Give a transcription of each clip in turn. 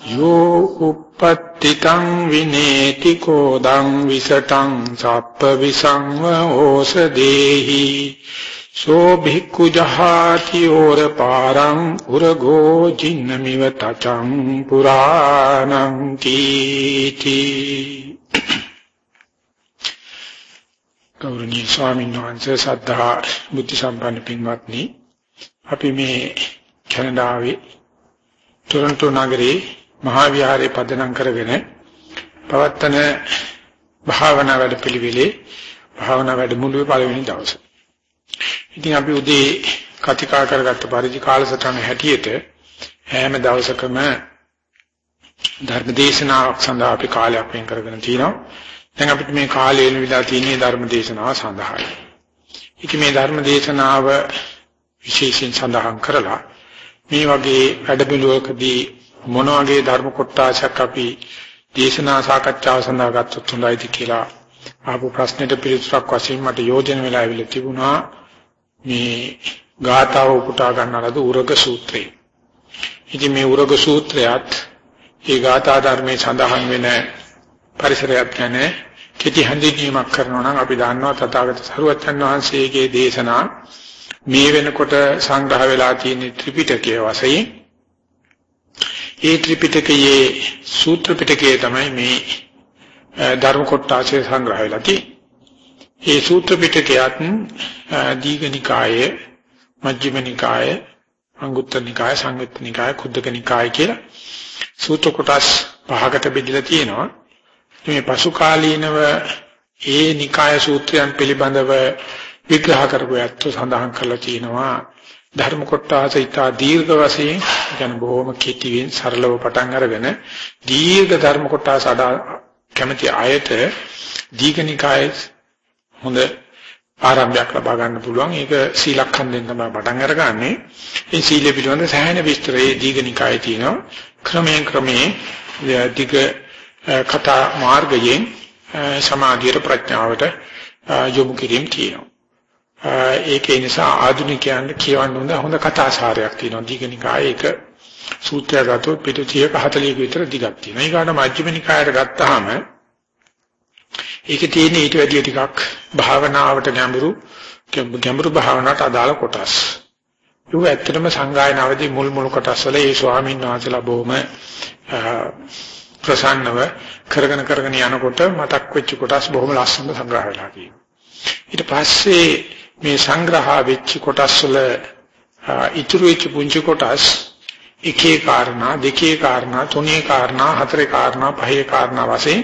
යෝ uppattitam vineti kodam visatam sappa visangව ඕසදේහි සෝ භික්ඛු ජහාති ඕර පාරං උරගෝ ජින්නමිව තචං පුරාණං කීති ගෞරවනීය ස්වාමීන් වහන්සේ සද්ධා බුද්ධ සම්පන්න පින්වත්නි අපි මේ කැනඩාවේ ටොරන්ටෝ නගරේ මහා විහාරයේ පදනම් කරගෙන පවත්තන භාවනා වැඩපිළිවෙලේ භාවනා වැඩමුළුවේ පළවෙනි දවසේ. ඉතින් අපි උදේ කතිකා කරගත්ත පරිදි කාලසටහන හැටියට හැම දවසකම ධර්ම දේශනාවක් සඳහා අපි කාලයක් වෙන් කරගෙන තිනවා. දැන් අපිට මේ කාලය වෙන විලා තියෙන්නේ ධර්ම දේශනාව සඳහායි. ඉතින් මේ ධර්ම දේශනාව විශේෂයෙන් සඳහන් කරලා මේ වගේ වැඩමුළුවකදී මොන වගේ ධර්ම කොටසක් අපි දේශනා සාකච්ඡාව සඳහා ගත්තොත් හොඳයිද කියලා ආපු ප්‍රශ්නෙට පිළිතුරක් වශයෙන් මට යෝජන වෙලා ඇවිල්ලා තිබුණා මේ ගාථාව උපුටා ගන්නලද උරග සූත්‍රය. ඉතින් මේ උරග සූත්‍රයත් ඒ ගාථා ධර්මයේ සඳහන් වෙන පරිසරයක් ගැන කෙටි හඳුන්වීමක් කරනවා නම් අපි දන්නවා තථාගත සරුවච්චන් වහන්සේගේ දේශනා මේ වෙනකොට සංග්‍රහ වෙලා තියෙන ත්‍රිපිටකයේ වශයෙන් ඒ ත්‍රිපිටකයේ සූත්‍ර පිටකයේ තමයි මේ ධර්ම කොටාසේ සංග්‍රහ වෙලා තියෙන්නේ. ඒ සූත්‍ර පිටකයත් දීඝනිකායේ මජ්ක්‍ධිම නිකායේ අංගුත්තර නිකාය සංයුත්ත නිකාය කුද්දක නිකාය කියලා සූත්‍ර කොටස් පහකට බෙදලා තියෙනවා. මේ පසු කාලීනව ඒ නිකාය සූත්‍රයන් පිළිබඳව විග්‍රහ කරපු ඇත්ත සඳහන් කරලා තියෙනවා ධර්ම කොටස ඉතා දීර්ඝ වශයෙන් කියන බොහොම කෙටියෙන් සරලව පටන් අරගෙන දීර්ඝ ධර්ම කොටස අඩා කැමැති අයට දීඝනිකායේ හොඳ ආරම්භයක් ලබා ගන්න පුළුවන්. ඒක සීලඛණ්ඩෙන් තමයි පටන් අරගන්නේ. ඒ සීලය පිළිබඳ සෑහෙන විස්තරයේ දීඝනිකායේ තියෙනවා. ක්‍රමයෙන් ක්‍රමයෙන් දීඝ කතා මාර්ගයෙන් සමාධියට ප්‍රඥාවට යොමු කිරීම තියෙනවා. ඒකේ නිසා ආධුනිකයන්ට කියවන්න හොඳ හොඳ කතාසාරයක් තියෙනවා. දීඝනිකායේ ඒක සූත්‍රය ගත්තොත් පිටු 30ක 40ක විතර දිගක් තියෙනවා. ඊගාට මජ්ක්‍ධිම නිකායට ගත්තාම ඒකේ තියෙන ඊට වැඩිය ටිකක් භාවනාවට ගැඹුරු ගැඹුරු භාවනාවට අදාළ කොටස්. ඒක ඇත්තටම සංගායනාවේදී මුල් මුල් කොටස් වල ඒ ස්වාමීන් වහන්සේලා බොහොම ප්‍රසන්නව කරගෙන කරගෙන යනකොට මතක් වෙච්ච කොටස් බොහොම ලස්සනට සංග්‍රහ වෙලා තියෙනවා. ඊට පස්සේ මේ සංග්‍රහ වෙච්ච කොටස් වල ඉතුරු වෙච්ච පුංචි කොටස් එකේ කාරණා දෙකේ කාරණා තුනේ කාරණා හතරේ කාරණා පහේ කාරණා වශයෙන්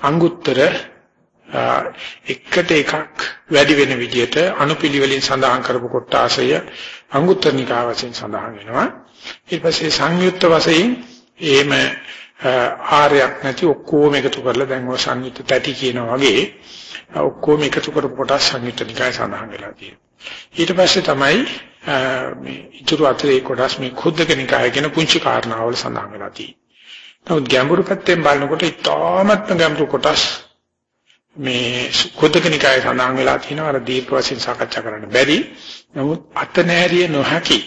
අංගුත්තර එකට එකක් වැඩි වෙන විදිහට අනුපිළිවෙලින් සඳහන් කරපු කොටාසය අංගුත්තර නිකාය වශයෙන් සඳහන් වෙනවා. ඊට පස්සේ සංයුක්ත වශයෙන් එහෙම ආරයක් නැති ඔක්කොම එකතු කරලා දැන් ඔය සංයුක්ත තැටි කියනවා වගේ ඔක්කොම එකතු කරපු කොටස් සංයුක්ත නිකාය සඳහන් වෙලා තියෙනවා. ඊට පස්සේ තමයි මේ ඉතුරු අතරේ කොටස් මේ කුද්දක නිකාය කියන පුංචි කාරණාවල සඳහන් වෙලා තියෙන්නේ. නමුත් ගැඹුරු පැත්තෙන් බලනකොට ඉතාමත්ම ගැඹුරු කොටස් මේ කුද්දක නිකාය සඳහන් වෙලා තියෙනවා. අර දීර්ඝ වශයෙන් සාකච්ඡා කරන්න බැරි. නමුත් අත නෑරිය නොහැකි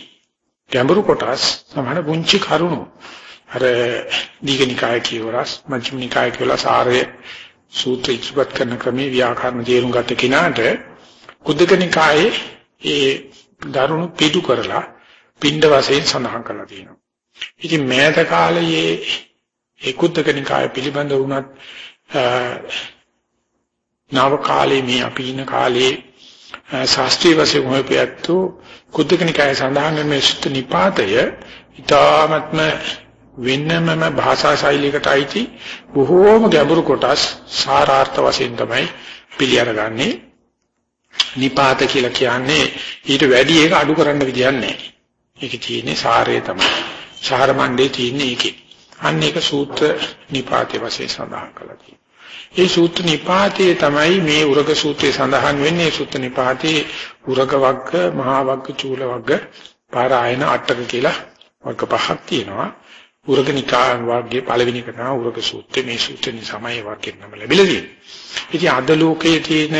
ගැඹුරු කොටස් සමහර පුංචි කරුණු අර දීඝනිකාය කියවරස් මජ්ක්‍ධිමනිකාය කියවලා සාරය සූත්‍ර ඉස්පත් කරන ක්‍රමේ ව්‍යාකරණ තේරුම් ගත කෙනාට කුද්දකනිකායේ ඒ දරුණු පිටු කරලා පින්ඩ වශයෙන් සඳහන් කරලා තියෙනවා. ඉතින් මෑත කාලයේ ඒ කුද්දකනිකාය පිළිබඳ වුණත් නව කාලේ මේ අපි ඉන්න කාලේ ශාස්ත්‍රීය වශයෙන් හොයපියත්තු කුද්දකනිකාය සඳහන් කරන මේ සුත්ත නිපාතය ඊ타ත්ම වෙනමම භාෂා ශෛලියකට අයිති බොහෝම ගැඹුරු කොටස් සාරාර්ථ වශයෙන් තමයි පිළිඅරගන්නේ නිපාත කියලා කියන්නේ ඊට වැඩි ඒක අඩු කරන්න විදියක් නැහැ. ඒකේ තියෙන්නේ සාරය තමයි. සාර මණ්ඩේ තියෙන්නේ ඒකේ. අන්න ඒක සූත්‍ර නිපාතේ වශයෙන් සඳහන් කරලා තියෙනවා. ඒ සූත්‍ර නිපාතයේ තමයි මේ උරග සූත්‍රයේ සඳහන් වෙන්නේ සූත්‍ර නිපාතේ උරග වග්ග, මහා වග්ග, චූල වග්ග, පාරායන අටක කියලා වර්ග පහක් තියෙනවා. උරගනිකා වර්ගයේ පළවෙනි එක තමයි උරග සූත්‍රය. මේ සූත්‍රෙනි සමය වාක්‍යෙ නම ලැබිලා තියෙන්නේ. ඉතින් අද ලෝකයේ තියෙන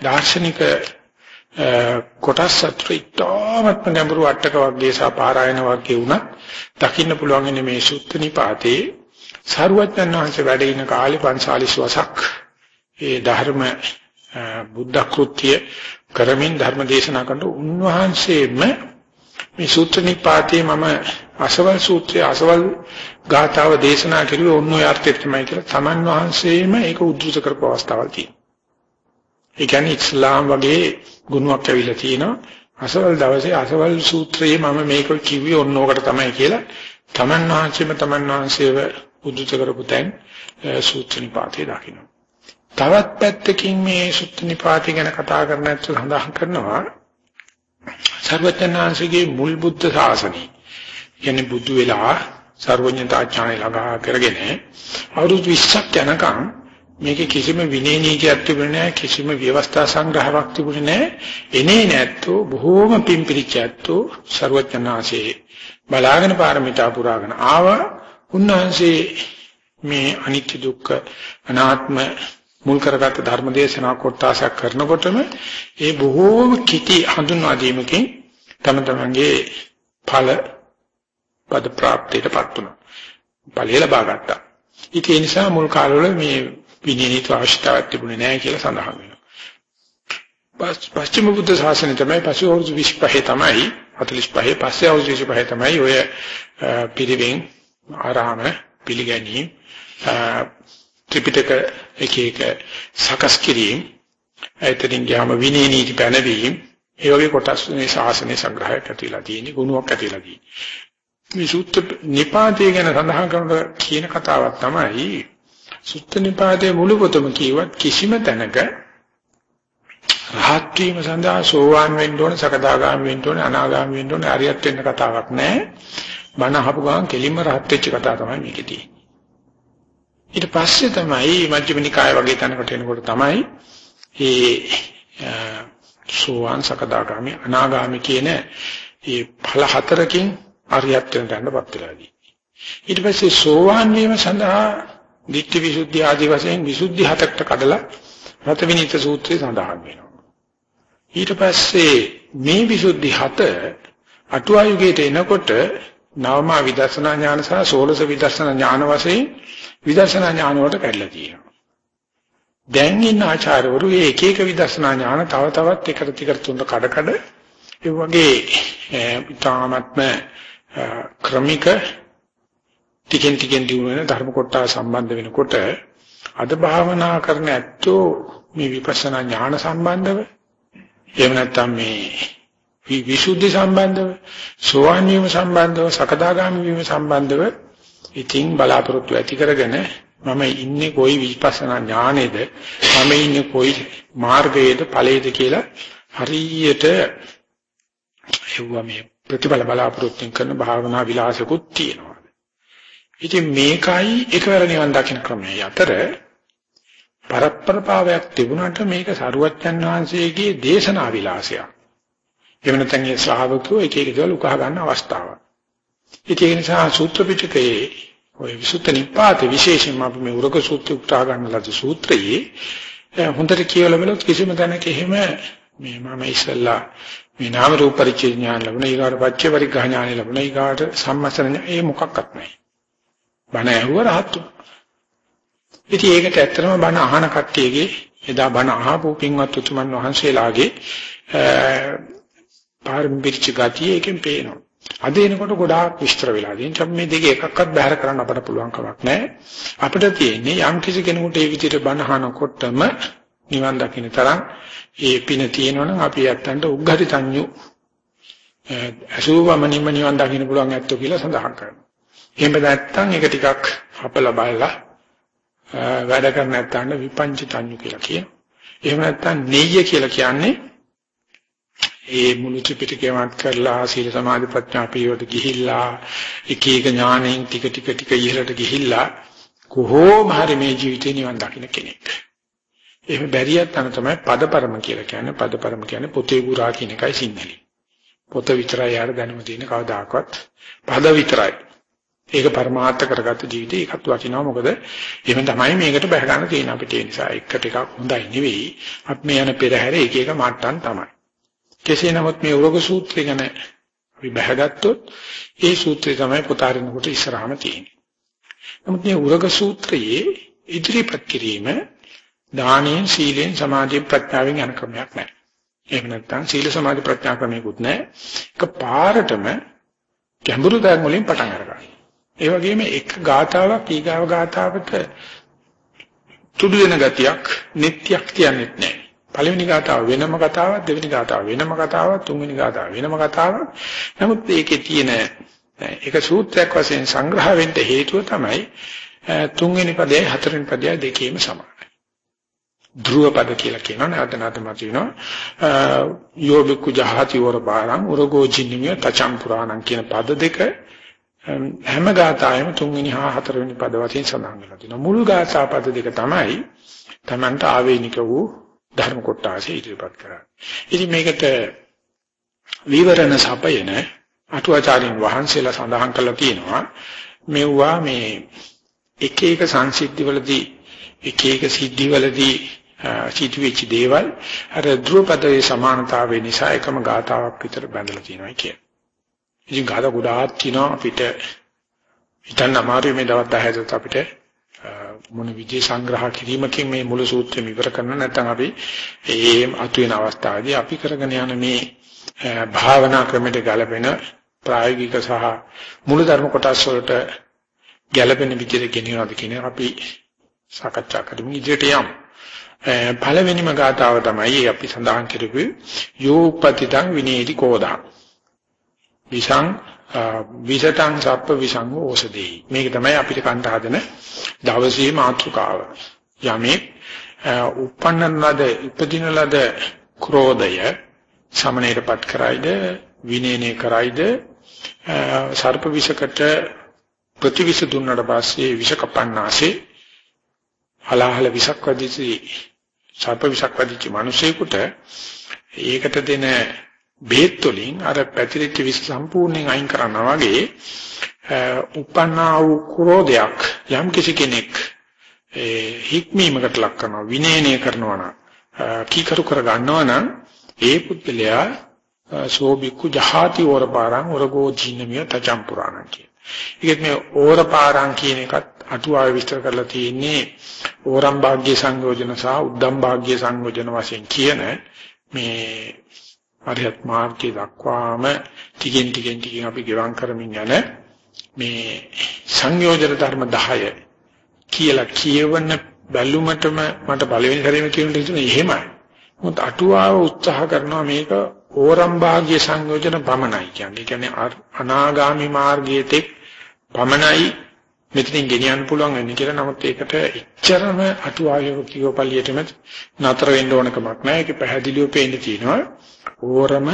දාර්ශනික කොටස් අතර ඉතාමත්ම ගැඹුරු අටක වර්ගයේ සහ පාරායන වර්ගයේ උනත් දකින්න පුළුවන් මේ සූත්‍ර නිපාතේ සාරවත්යන් වහන්සේ වැඩ ඉන කාලේ 45 වසක් ඒ ධර්ම බුද්ධ කෘත්‍ය කරමින් ධර්ම දේශනා කරන උන්වහන්සේම මේ සූත්‍ර නිපාතේ මම අසවල් සූත්‍රයේ අසවල් ගාථාව දේශනා කරුවේ ඔන්න ඔය අර්ථය තමයි කියලා තමන් වහන්සේම ඒක උද්දෘත කරපු අවස්ථාවල් තියෙනවා. ඒ කියන්නේ ඉස්ලාම් වගේ ගුණයක් ඇවිල්ලා තියෙනවා. අසවල් දවසේ අසවල් සූත්‍රයේ මම මේක කිව්වේ ඔන්න ඕකට තමයි කියලා තමන් වහන්සේම තමන් වහන්සේව උද්දෘත කරපු තැන් සූත්‍ර නිපාතේ දකින්න. තවත් පැත්තකින් මේ සූත්‍ර නිපාතේ ගැන කතා කරන්නත් සඳහන් කරනවා සර්වඥාන්සේගේ මුල් බුද්ධ ශාසනය. කියන්නේ බුදු වෙලා සර්වඥතා ඥානය ළඟා කරගෙන අවුරුදු 20ක් යනකම් මේකේ කිසිම විනය නීතියක් තිබුණේ නැහැ කිසිම ව්‍යවස්ථා සංග්‍රහයක් තිබුණේ නැහැ එනේ නැත්තෝ බොහෝම පිම්පිරිච්චත්තෝ සර්වඥාන්සේ බලාගෙන පාරමිතා පුරාගෙන ආවා උන්වහන්සේ මේ අනිත්‍ය දුක්ඛ අනාත්ම මුල් කරගත් ධර්ම දේශනා කොටසක් කරනකොටම ඒ බොහෝම කිටි හඳුන්වා දීමකින් තම තමන්ගේ ඵල පද ප්‍රාප්තියටපත් වුණා. ඵලය ලබා ගත්තා. ඒ නිසා මුල් කාලවල මේ විනීත අවශ්‍යතාවයක් තිබුණේ නැහැ කියලා සඳහන් වෙනවා. පස්චිම බුද්ධ ශාසනය තමයි පසු අවුරුදු 25 තමයි 45 පස්සේ අවුරුදු 25 තමයි ඔය පිරිවෙන් ආරාම පිළිගැනීම ත්‍රිපිටක එක එක සකස් කිරීම ඇතරින් ගියාම විනය නීති පැනවීම ඒ වගේ කොටස් මේ ශාසනයේ සංග්‍රහයක් ඇතිලා තියෙන්නේ ගුණයක් ඇතිලා තියෙන්නේ මේ සූත්‍ර නිපාතය ගැන සඳහන් කරන කියන කතාවක් තමයි සුත්ත නිපාතයේ මුළු පොතම කියවත් කිසිම තැනක රහත් වීම සඳහා සෝවාන් වෙන්න ඕන සකදාගාමී වෙන්න ඕන අනාගාමී වෙන්න ඕන අරියත් වෙන්න කතාවක් නැහැ බණ අහපු ගමන් කෙලින්ම රහත් වෙච්ච කතාව තමයි මේකේ තියෙන්නේ. ඊට පස්සේ තමයි මජ්ක්‍ධිම නිකාය වගේ තැනකට එනකොට තමයි මේ සෝවාන් සකදාගාමි අනාගාමි කියන මේ ඵල හතරකින් අරියත්වයට යනපත් වෙලාදී. ඊට පස්සේ සෝවාන් වීම සඳහා ditthi visuddhi ආදී වශයෙන් විසුද්ධි හතකට කඩලා රත විනීත සූත්‍රය සඳහන් වෙනවා. ඊට පස්සේ මේ විසුද්ධි හත අටුවා යුගයට එනකොට නවමා විදර්ශනා ඥාන සහ සෝලස විදර්ශනා ඥාන වශයෙන් විදර්ශනා ඥාන වලට කැඩලා තියෙනවා. දැන් ඉන්න ආචාර්යවරු මේ එක එක විදර්ශනා ඥාන තව තවත් එකට ටිකට තුනට කඩ කඩ ඒ වගේ ඊටාත්ම ක්‍රමික ටිකෙන් ටිකෙන් දිනු වෙන ධර්ම කොටස සම්බන්ධ වෙනකොට අද භාවනා කරන ඇත්තෝ මේ විපස්සනා ඥාන සම්බන්ධව එහෙම නැත්නම් මේ විසුද්ධි සම්බන්ධව සෝවාන් වීම සම්බන්ධව සකදාගාමි වීම සම්බන්ධව ඉතින් බලාපොරොත්තු ඇති කරගෙන මම ඉන්නේ කොයි විපස්සනා ඥානේද මම ඉන්නේ කොයි මාර්ගයේද ඵලයේද කියලා හරියට එවුවා මේ ප්‍රතිඵල බලාපොරොත්තු කරන භාවනා විලාසකුත් තියෙනවා. ඉතින් මේකයි එකවර නිවන් දකින්න ක්‍රමය අතර පරප්පරපාවයක් තිබුණාට මේක සරුවච්චන් වහන්සේගේ දේශනා විලාසයක්. එහෙම නැත්නම් ඒ ශ්‍රාවකයෝ එක එක දේවල් උකහා ගන්න අවස්ථාවක්. ඒ නිසා සූත්‍ර පිටකයේ ඔය විසුද්ධ නිපාත විශේෂයෙන්ම අපි මේ උරක සූත්‍රය උත්සාහ ගන්න ලද සූත්‍රයේ හොඳට කියවලා බලුවොත් කිසිම තැනක එහෙම මේ මම ඉස්සල්ලා මේ නාම රූප පරිච්ඡේ ඥාන ලැබුණ ඊගාට පච්චේ පරිග්‍රහ ඥාන ලැබුණ ඊගාට සම්මස්තන ඒ මොකක්වත් නැහැ. බණ ඇහුව රහත් ඉතින් ඒකට ඇත්තටම බණ අහන කට්ටියගේ එදා බණ අහපු පින්වත් උතුමන් වහන්සේලාගේ පාරම්පරික ගතිය එකෙන් පේනවා. අද එනකොට ගොඩාක් විස්තර වෙලා තියෙනවා. මේ දෙක එකක්වත් බැහැර කරන්න අපට පුළුවන් කමක් නැහැ. අපිට තියෙන්නේ යම් කිසි කෙනෙකුට ඒ විදිහට බණ අහනකොටම නිවන් දකින්න තරම් ඒ පින තියෙනවනම් අපි යත්තන්ට උග්ඝටි තඤ්ඤු අසුවමනින්ම නිවන් දකින්න පුළුවන් ඇත්තෝ කියලා සඳහන් කරනවා. එහෙම නැත්නම් ඒක ටිකක් අපල බලලා වැඩ කර නැත්නම් විපංච තඤ්ඤු කියලා කියනවා. එහෙම නැත්නම් නෙయ్య කියලා කියන්නේ ඒ මුළු ත්‍රිපිටකයමත් කරලා සීල සමාධි ප්‍රඥා පියවත ගිහිල්ලා එක එක ඥාණයෙන් ටික ටික ටික ඉහළට ගිහිල්ලා කොහොම හරි මේ ජීවිතේ නිවන් දකින්න කෙනෙක්. එහෙම බැරියත් අන තමයි පදපරම කියලා කියන්නේ පදපරම කියන්නේ පොතේ ගුරා කියන එකයි සිංහලෙන්. පොත විතරයි යාර දැනුම තියෙන කවදාකවත් පද විතරයි. ඒක පරමාර්ථ කරගත්ත ජීවිතේ ඒකත් වටිනවා මොකද එහෙම තමයි මේකට බහ ගන්න තියෙන අපිට ඒ නිසා එක ටිකක් හොඳයි නෙවෙයි අපි මේ යන පෙරහැර එක එක මට්ටම් තමයි කෙසේ නමුත් මේ උරග සූත්‍රය ගැන අපි බහගත්තොත් ඒ සූත්‍රය තමයි පුතාරිනකොට ඉස්සරහම තියෙන්නේ. නමුත් මේ උරග සූත්‍රයේ ඉදිරිපත් කිරීම දානයෙන් සීලෙන් සමාධියෙන් ප්‍රඥාවෙන් යන ක්‍රමයක් නැහැ එහෙම නැත්නම් සීල සමාධි ප්‍රඥා ක්‍රමයක්වත් නැහැ එක පාරටම ගැඹුරු ධර්ම වලින් පටන් අරගන්න. ඒ වගේම එක ගාතාවක් ඊගාව ගාතාවක තුඩු වෙන ගතියක් නිට්ටයක් තියන්නේ නැහැ. පළවෙනි ගාතාව වෙනම කතාවක් දෙවෙනි ගාතාව වෙනම කතාවක් තුන්වෙනි ගාතාව වෙනම කතාවක්. නමුත් ඒකේ තියෙන ඒක සූත්‍රයක් වශයෙන් සංග්‍රහ වෙන්න හේතුව තමයි තුන්වෙනි පදයයි හතරවෙනි පදයයි දෙකේම සමානයි. ධ්‍රුව පද කියලා කියනවා නැවත නැවත මත වෙනවා යෝබිකු ජහති වර බාරං උරගෝ ජින්නිමිය තචම් පුරාණං කියන පද දෙක හැම ගාථාවෙම තුන්වෙනි හා හතරවෙනි පද වශයෙන් සඳහන් වෙලා තියෙනවා. මුල් ගාථා පද දෙක තමයි Tamanට ආවේනික වූ ධර්ම කොටස ඉදිරිපත් කරන්නේ. ඉතින් මේකට විවරණ සපයන අටුවාචාරින් වහන්සේලා සඳහන් කළා තියෙනවා මෙවුවා මේ එක එක සංසිද්ධිවලදී එක එක සිද්ධිවලදී සිදුවෙච්ච දේවල් අර ධ්‍රුවපදයේ සමානතාවය නිසා එකම ගාතාවක් විතර බැඳලා තියෙනවා කියන්නේ. ඉතින් ගාත ගොඩාක් තියෙනවා අපිට හිතන්න අමාරුයි මේ දවස් 10 ඇතුළත අපිට මොන විදිහේ සංග්‍රහ කිරීමකින් මේ මුළු සූත්‍රෙම ඉවර කරන්න නැත්නම් අපි ඒ අතු වෙන අවස්ථාවේදී අපි කරගෙන යන මේ භාවනා ක්‍රමයට ගැලපෙන ප්‍රායෝගික සහ මුළු ධර්ම කොටස් වලට ගැලපෙන විදිහට ගෙනියනවාද කියන අපි සාකච්ඡා කරමු ඉදිරියට යමු. පළවෙනිම ගාතාව තමයි අපි සඳහන් කරපු යෝපතිතං විනේති කෝදා විසං විසතං සප්ප විසං ඕසදේ. මේක තමයි අපිට කන්ට හදන දවසේ මාතෘකාව. යමේ උපන්නන ලද ඉපදින ලද ක්‍රෝධය සමනයටපත් කරයිද විනේනේ කරයිද සර්ප විෂකට ප්‍රතිවිෂ දුන්නට පස්සේ විෂ කපන්නාසේ හලාහල විෂක් වදිසි සර්ප විෂක් වදිච්ච මිනිසෙකුට ඒකට දෙන බෙහෙත් වලින් අර පැතිරිච්ච විස සම්පූර්ණයෙන් අයින් කරනවා වගේ උපන්නා වූ ක්‍රෝධයක් යම් කිසි කෙනෙක් හික්මීමකට ලක් කරනවා විනයනය කරනවා නම් කීකරු කර ගන්නවා නම් ඒ පුද්ගලයා සෝබික්කු ජහාති ඕරපාරං ඔරගෝ ජීනමිය තචම් පුරාණං කියන. ඒකත් මේ ඕරපාරං කියන එකත් අටුවාවේ විස්තර කරලා තියෙන්නේ ඕරම් භාග්‍ය සංයෝජන සහ උද්දම් භාග්‍ය සංයෝජන වශයෙන් කියන මේ අරියත් මාර්ගයේ දක්වාම ටිකෙන් ටිකෙන් ටිකෙන් අපි ගෙවම් කරමින් යන මේ සංයෝජන ධර්ම 10 කියලා කියවන බැලුමටම මට පළවෙනි සැරේම කියන දේ තුනේ එහෙමයි. මොකද අටුවාව උත්සාහ කරනවා මේක ඕරම් භාග්‍ය සංයෝජන පමණයි කියන්නේ. ඒ කියන්නේ අනාගාමි මාර්ගයේ තෙක් පමණයි මෙතනින් ගෙනියන්න පුළුවන් වෙන්නේ කියලා. නමුත් ඒකට එච්චරම අටුවායව කියවපල්ලියටම නතර වෙන්න ඕන කමක් නැහැ. ඒක පැහැදිලිව පේන්න තියෙනවා. ඕරම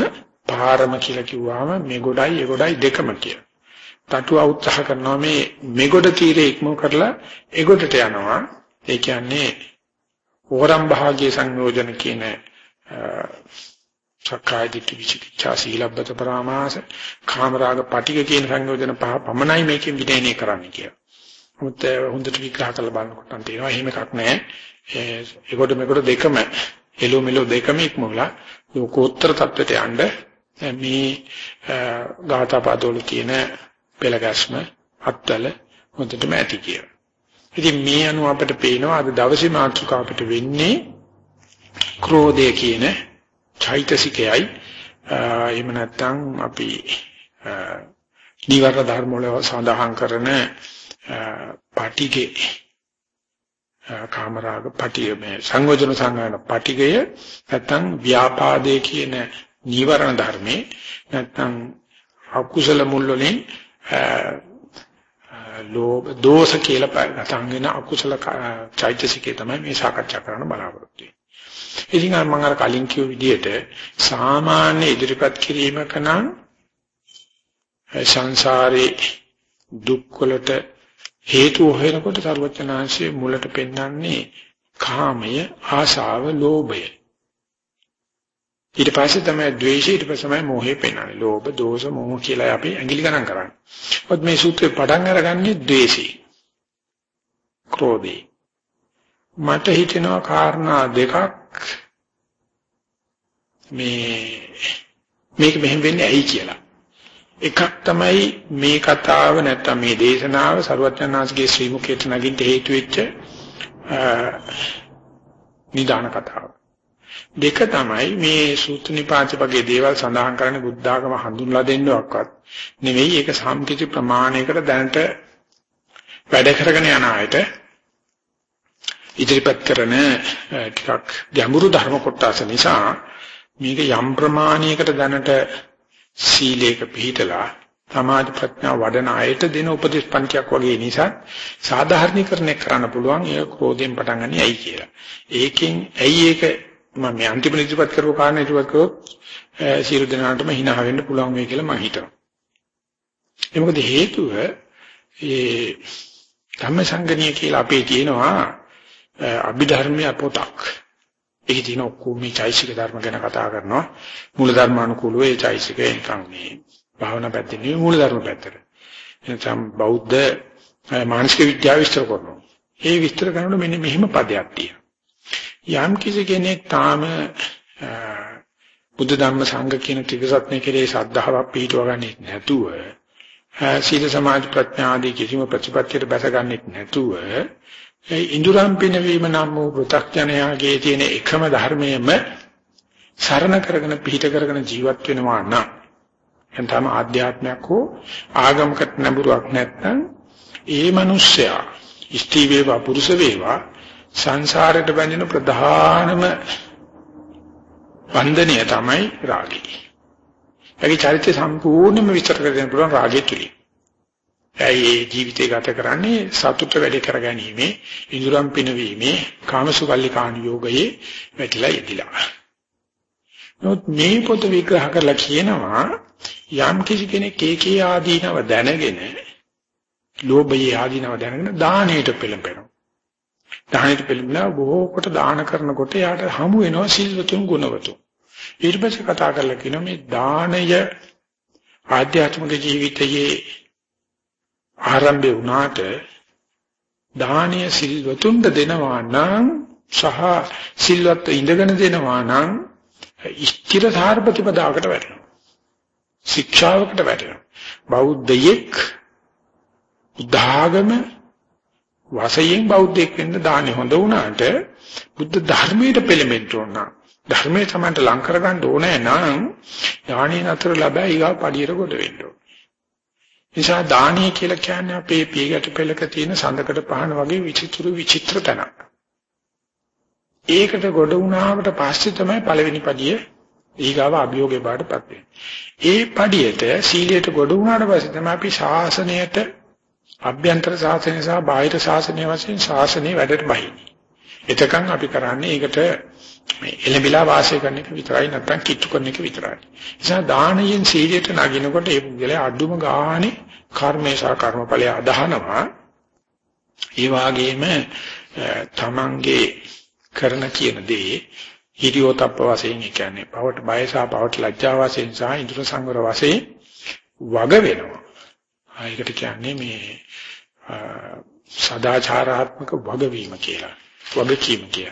පාරම කියලා කිව්වම මේ ගොඩයි ඒ ගොඩයි දෙකම කියලා. තටුව උත්සාහ කරනවා මේ මෙගොඩ තීරේ ඉක්ම කරලා එගොඩට යනවා. ඒ කියන්නේ ඕරම් භාගයේ සංයෝජන කියන සක්කාය දිට්ඨි විචිකිච්ඡා සීලබ්බත පරාමාස කාමරාග පටික කියන සංයෝජන පහ පමණයි මේකෙන් විදේනේ කරන්නේ කියලා. මුත් හොඳට විග්‍රහ කරලා බලනකොට නම් තේරෙනවා එහෙම එකක් නැහැ. ඒකට මේකට දෙකම එළු මෙළු දෙකම ඉක්මවලා ලෝකෝත්තර தත්වයට යන්න මේ ගාථාපදවල තියෙන පෙළගැස්ම අත්තල හොඳටම ඇති කියලා. ඉතින් මේ අනුව අපිට පේනවා අද දවසේ මාතෘකාව අපිට වෙන්නේ ක්‍රෝධය කියන චෛතසිකයයි එහෙම නැත්නම් අපි නිවර්ණ ධර්ම වල සඳහන් කරන පාටිගේ කාමරාග පටිය මේ සංයෝජන සංගායන පටිගය නැත්නම් ව්‍යාපාදයේ කියන නීවරණ ධර්මේ නැත්නම් අකුසල මුල් වලින් ලෝභ දෝෂ කියලා නැතංගෙන අකුසල චෛතසිකේ තමයි මේ සාකච්ඡා කරන්න බලාපොරොත්තු වෙන්නේ. ඉතින් මම අර කලින් කිව්ව විදිහට සාමාන්‍ය ඉදිරිපත් කිරීමක නම් සංසාරේ දුක් වලට හේතු හොයනකොට සර්වඥාන්සේ මුලට පෙන්වන්නේ කාමය, ආශාව, ලෝභය. ඊට පස්සේ තමයි ද්වේෂය ඊට පස්සේ තමයි මෝහය පෙන්වන්නේ. ලෝභ, දෝෂ, මෝහ කියලා අපි ඇඟිලි ගණන් කරන්නේ. ඔත් මේ සූත්‍රේ පටන් අරගන්නේ ද්වේෂي. ක්‍රෝධේ. මට හිතෙනවා කාරණා දෙකක් මේ මේක මෙහෙම වෙන්නේ ඇයි කියලා. එකක් තමයි මේ කතාව නැත්තම් මේ දේශනාව සරුවත්යන්ාංශගේ ශ්‍රී මුඛයට නගින්න හේතු වෙච්ච නිදාන කතාව. දෙක තමයි මේ සූත්‍ර නිපාතපගේ දේවල් සඳහන් කරන්නේ බුද්ධාගම හඳුන්ලා දෙන්නවක්වත් නෙවෙයි ඒක සම්කිති ප්‍රමාණයකට දැනට වැඩ කරගෙන යන අයට ඉදිරිපත් කරන ටිකක් ගැඹුරු ධර්ම කොටස නිසා මේක යම් ප්‍රමාණයකට දැනට සීලයක පිළිතලා සමාධි ප්‍රඥා වඩන අයට දෙන උපදේශ පන්තියක් වගේ නිසා සාධාරණීකරණය කරන්න පුළුවන් ඒ ක්‍රෝධයෙන් පටන් ගන්නේ ඇයි කියලා. ඒකෙන් ඇයි ඒක මම මේ අන්තිම ඉදිරිපත් කරපු කාරණා ඉදිරිපත් කරොත් සියලු දෙනාටම hina වෙන්න පුළුවන් වෙයි කියලා මම හිතනවා. ඒ මොකද හේතුව ඒ ධම්මසංගණිය කියලා අපේ තියෙනවා අභිධර්මය පොතක්. ඒකේ තියෙන ඔක්කොම මේ චෛසික ධර්ම ගැන කතා කරනවා. මූල ධර්මානුකූලව ඒ චෛසික නිකන් මේ භාවනා පැත්තේ නෙවෙයි මූල ධර්ම පැත්තට. එතනම් බෞද්ධ මානසික විද්‍යාව විස්තර කරනවා. ඒ විස්තර කරනකොට මෙන්න මෙහිම පදයක් තියෙනවා. යම් කිසි කෙනෙක් තාම බුද්ධ ධම්ම සංඝ කියන ත්‍රිසත්‍ය කෙරේ ශ්‍රද්ධාවක් පිටවගන්නේ නැතුව සීල සමාධි ප්‍රඥා ආදී කිසිම ප්‍රතිපත්තියට බැසගන්නේ නැතුව ඒ ඉඳුරම් පිනවීම නම් වූ පෘථග්ජනයාගේ තියෙන එකම ධර්මයේම සරණ කරගෙන පිහිට කරගෙන ජීවත් වෙනවා නම් එතනම ආධ්‍යාත්මයක් හෝ ආගමකට නැඹුරුවක් නැත්නම් ඒ මිනිස්සයා ස්ත්‍රී වේවා පුරුෂ වේවා සංසාරයට බැඳෙන ප්‍රධානම බන්ධනය තමයි රාගය. ඒකේ චරිතය සම්පූර්ණයෙන්ම විස්තර කරගෙන පුළුවන් රාගය තුලින්. ඇයි ජීවිතය ගත කරන්නේ සතුට වැඩි කරගැනීමේ ඉඳුරම් පිනවීමේ කාමසුකල්ලි කාණ යෝගයේ වැටිලා ඉදිලා. නමුත් මේ පොත විග්‍රහ කරලා කියනවා යම් කිසි කෙනෙක් ඒකේ ආදීනව දැනගෙන ලෝභයේ ආදීනව දැනගෙන දාණයට පෙළඹෙනවා. දාණයට පෙළඹලා බොහෝ කොට දාන කරනකොට යාට හමු වෙනවා සිල්වතුන් ගුණවතුන්. ඊට පස්සේ කතා කරලා කියනවා මේ දාණය ආධ්‍යාත්මික ජීවිතයේ ආරම්භය වුණාට දානීය සිල්වතුන්ට දෙනවා නම් සහ සිල්වත් ඉඳගෙන දෙනවා නම් ස්ථිර සාර්පතිපදාවකට වැටෙනවා. ශික්ෂාවකට වැටෙනවා. බෞද්ධයෙක් උදාගම වාසයෙන් බෞද්ධයෙක් වෙන්න දාන්නේ හොඳ වුණාට බුද්ධ ධර්මයට පෙළඹෙන්න ඕන. ධර්මයේ තමයි ලං කරගන්න ඕනේ නම් ඥානිය නතර ලැබයි ඊගා පඩියට කොට වෙන්න ඕන. නිසා දානීය කියලා කියන්නේ අපේ පීගට පෙළක තියෙන සඳකඩ පහන වගේ විචිත්‍ර විචිත්‍ර තැනක්. ඒකට ගොඩ වුණාට පස්සේ තමයි පළවෙනි පඩිය ඊගාව අභියෝගේ බාටපත් වෙන්නේ. ඒ පඩියට සීලයට ගොඩ වුණාට පස්සේ තමයි අපි ශාසනයට අභ්‍යන්තර ශාසනය සහ බාහිර ශාසනය වශයෙන් ශාසනය වැඩට බහින්නේ. එතකන් අපි කරන්නේ ඒකට මේ එළඹිලා වාසය කරන එක විතරයි නැත්නම් කිට්ටු කරන එක විතරයි. නිසා දානයෙන් සීලයට නගිනකොට ඒ පුද්ගලයා අඩුම ගානේ කර්මේ සහ කර්මඵලය අදහනවා. ඒ වගේම තමන්ගේ කරන කියන දේ හිරියෝතප්ප වශයෙන් කියන්නේ පවට බය සහ පවට ලැජ්ජා වශයෙන් සහ ඉන්ද්‍ර සංවර වශයෙන් වග වෙනවා. ආයකට කියන්නේ මේ සදාචාරාත්මක වගවීම කියලා. වගකීම කිය.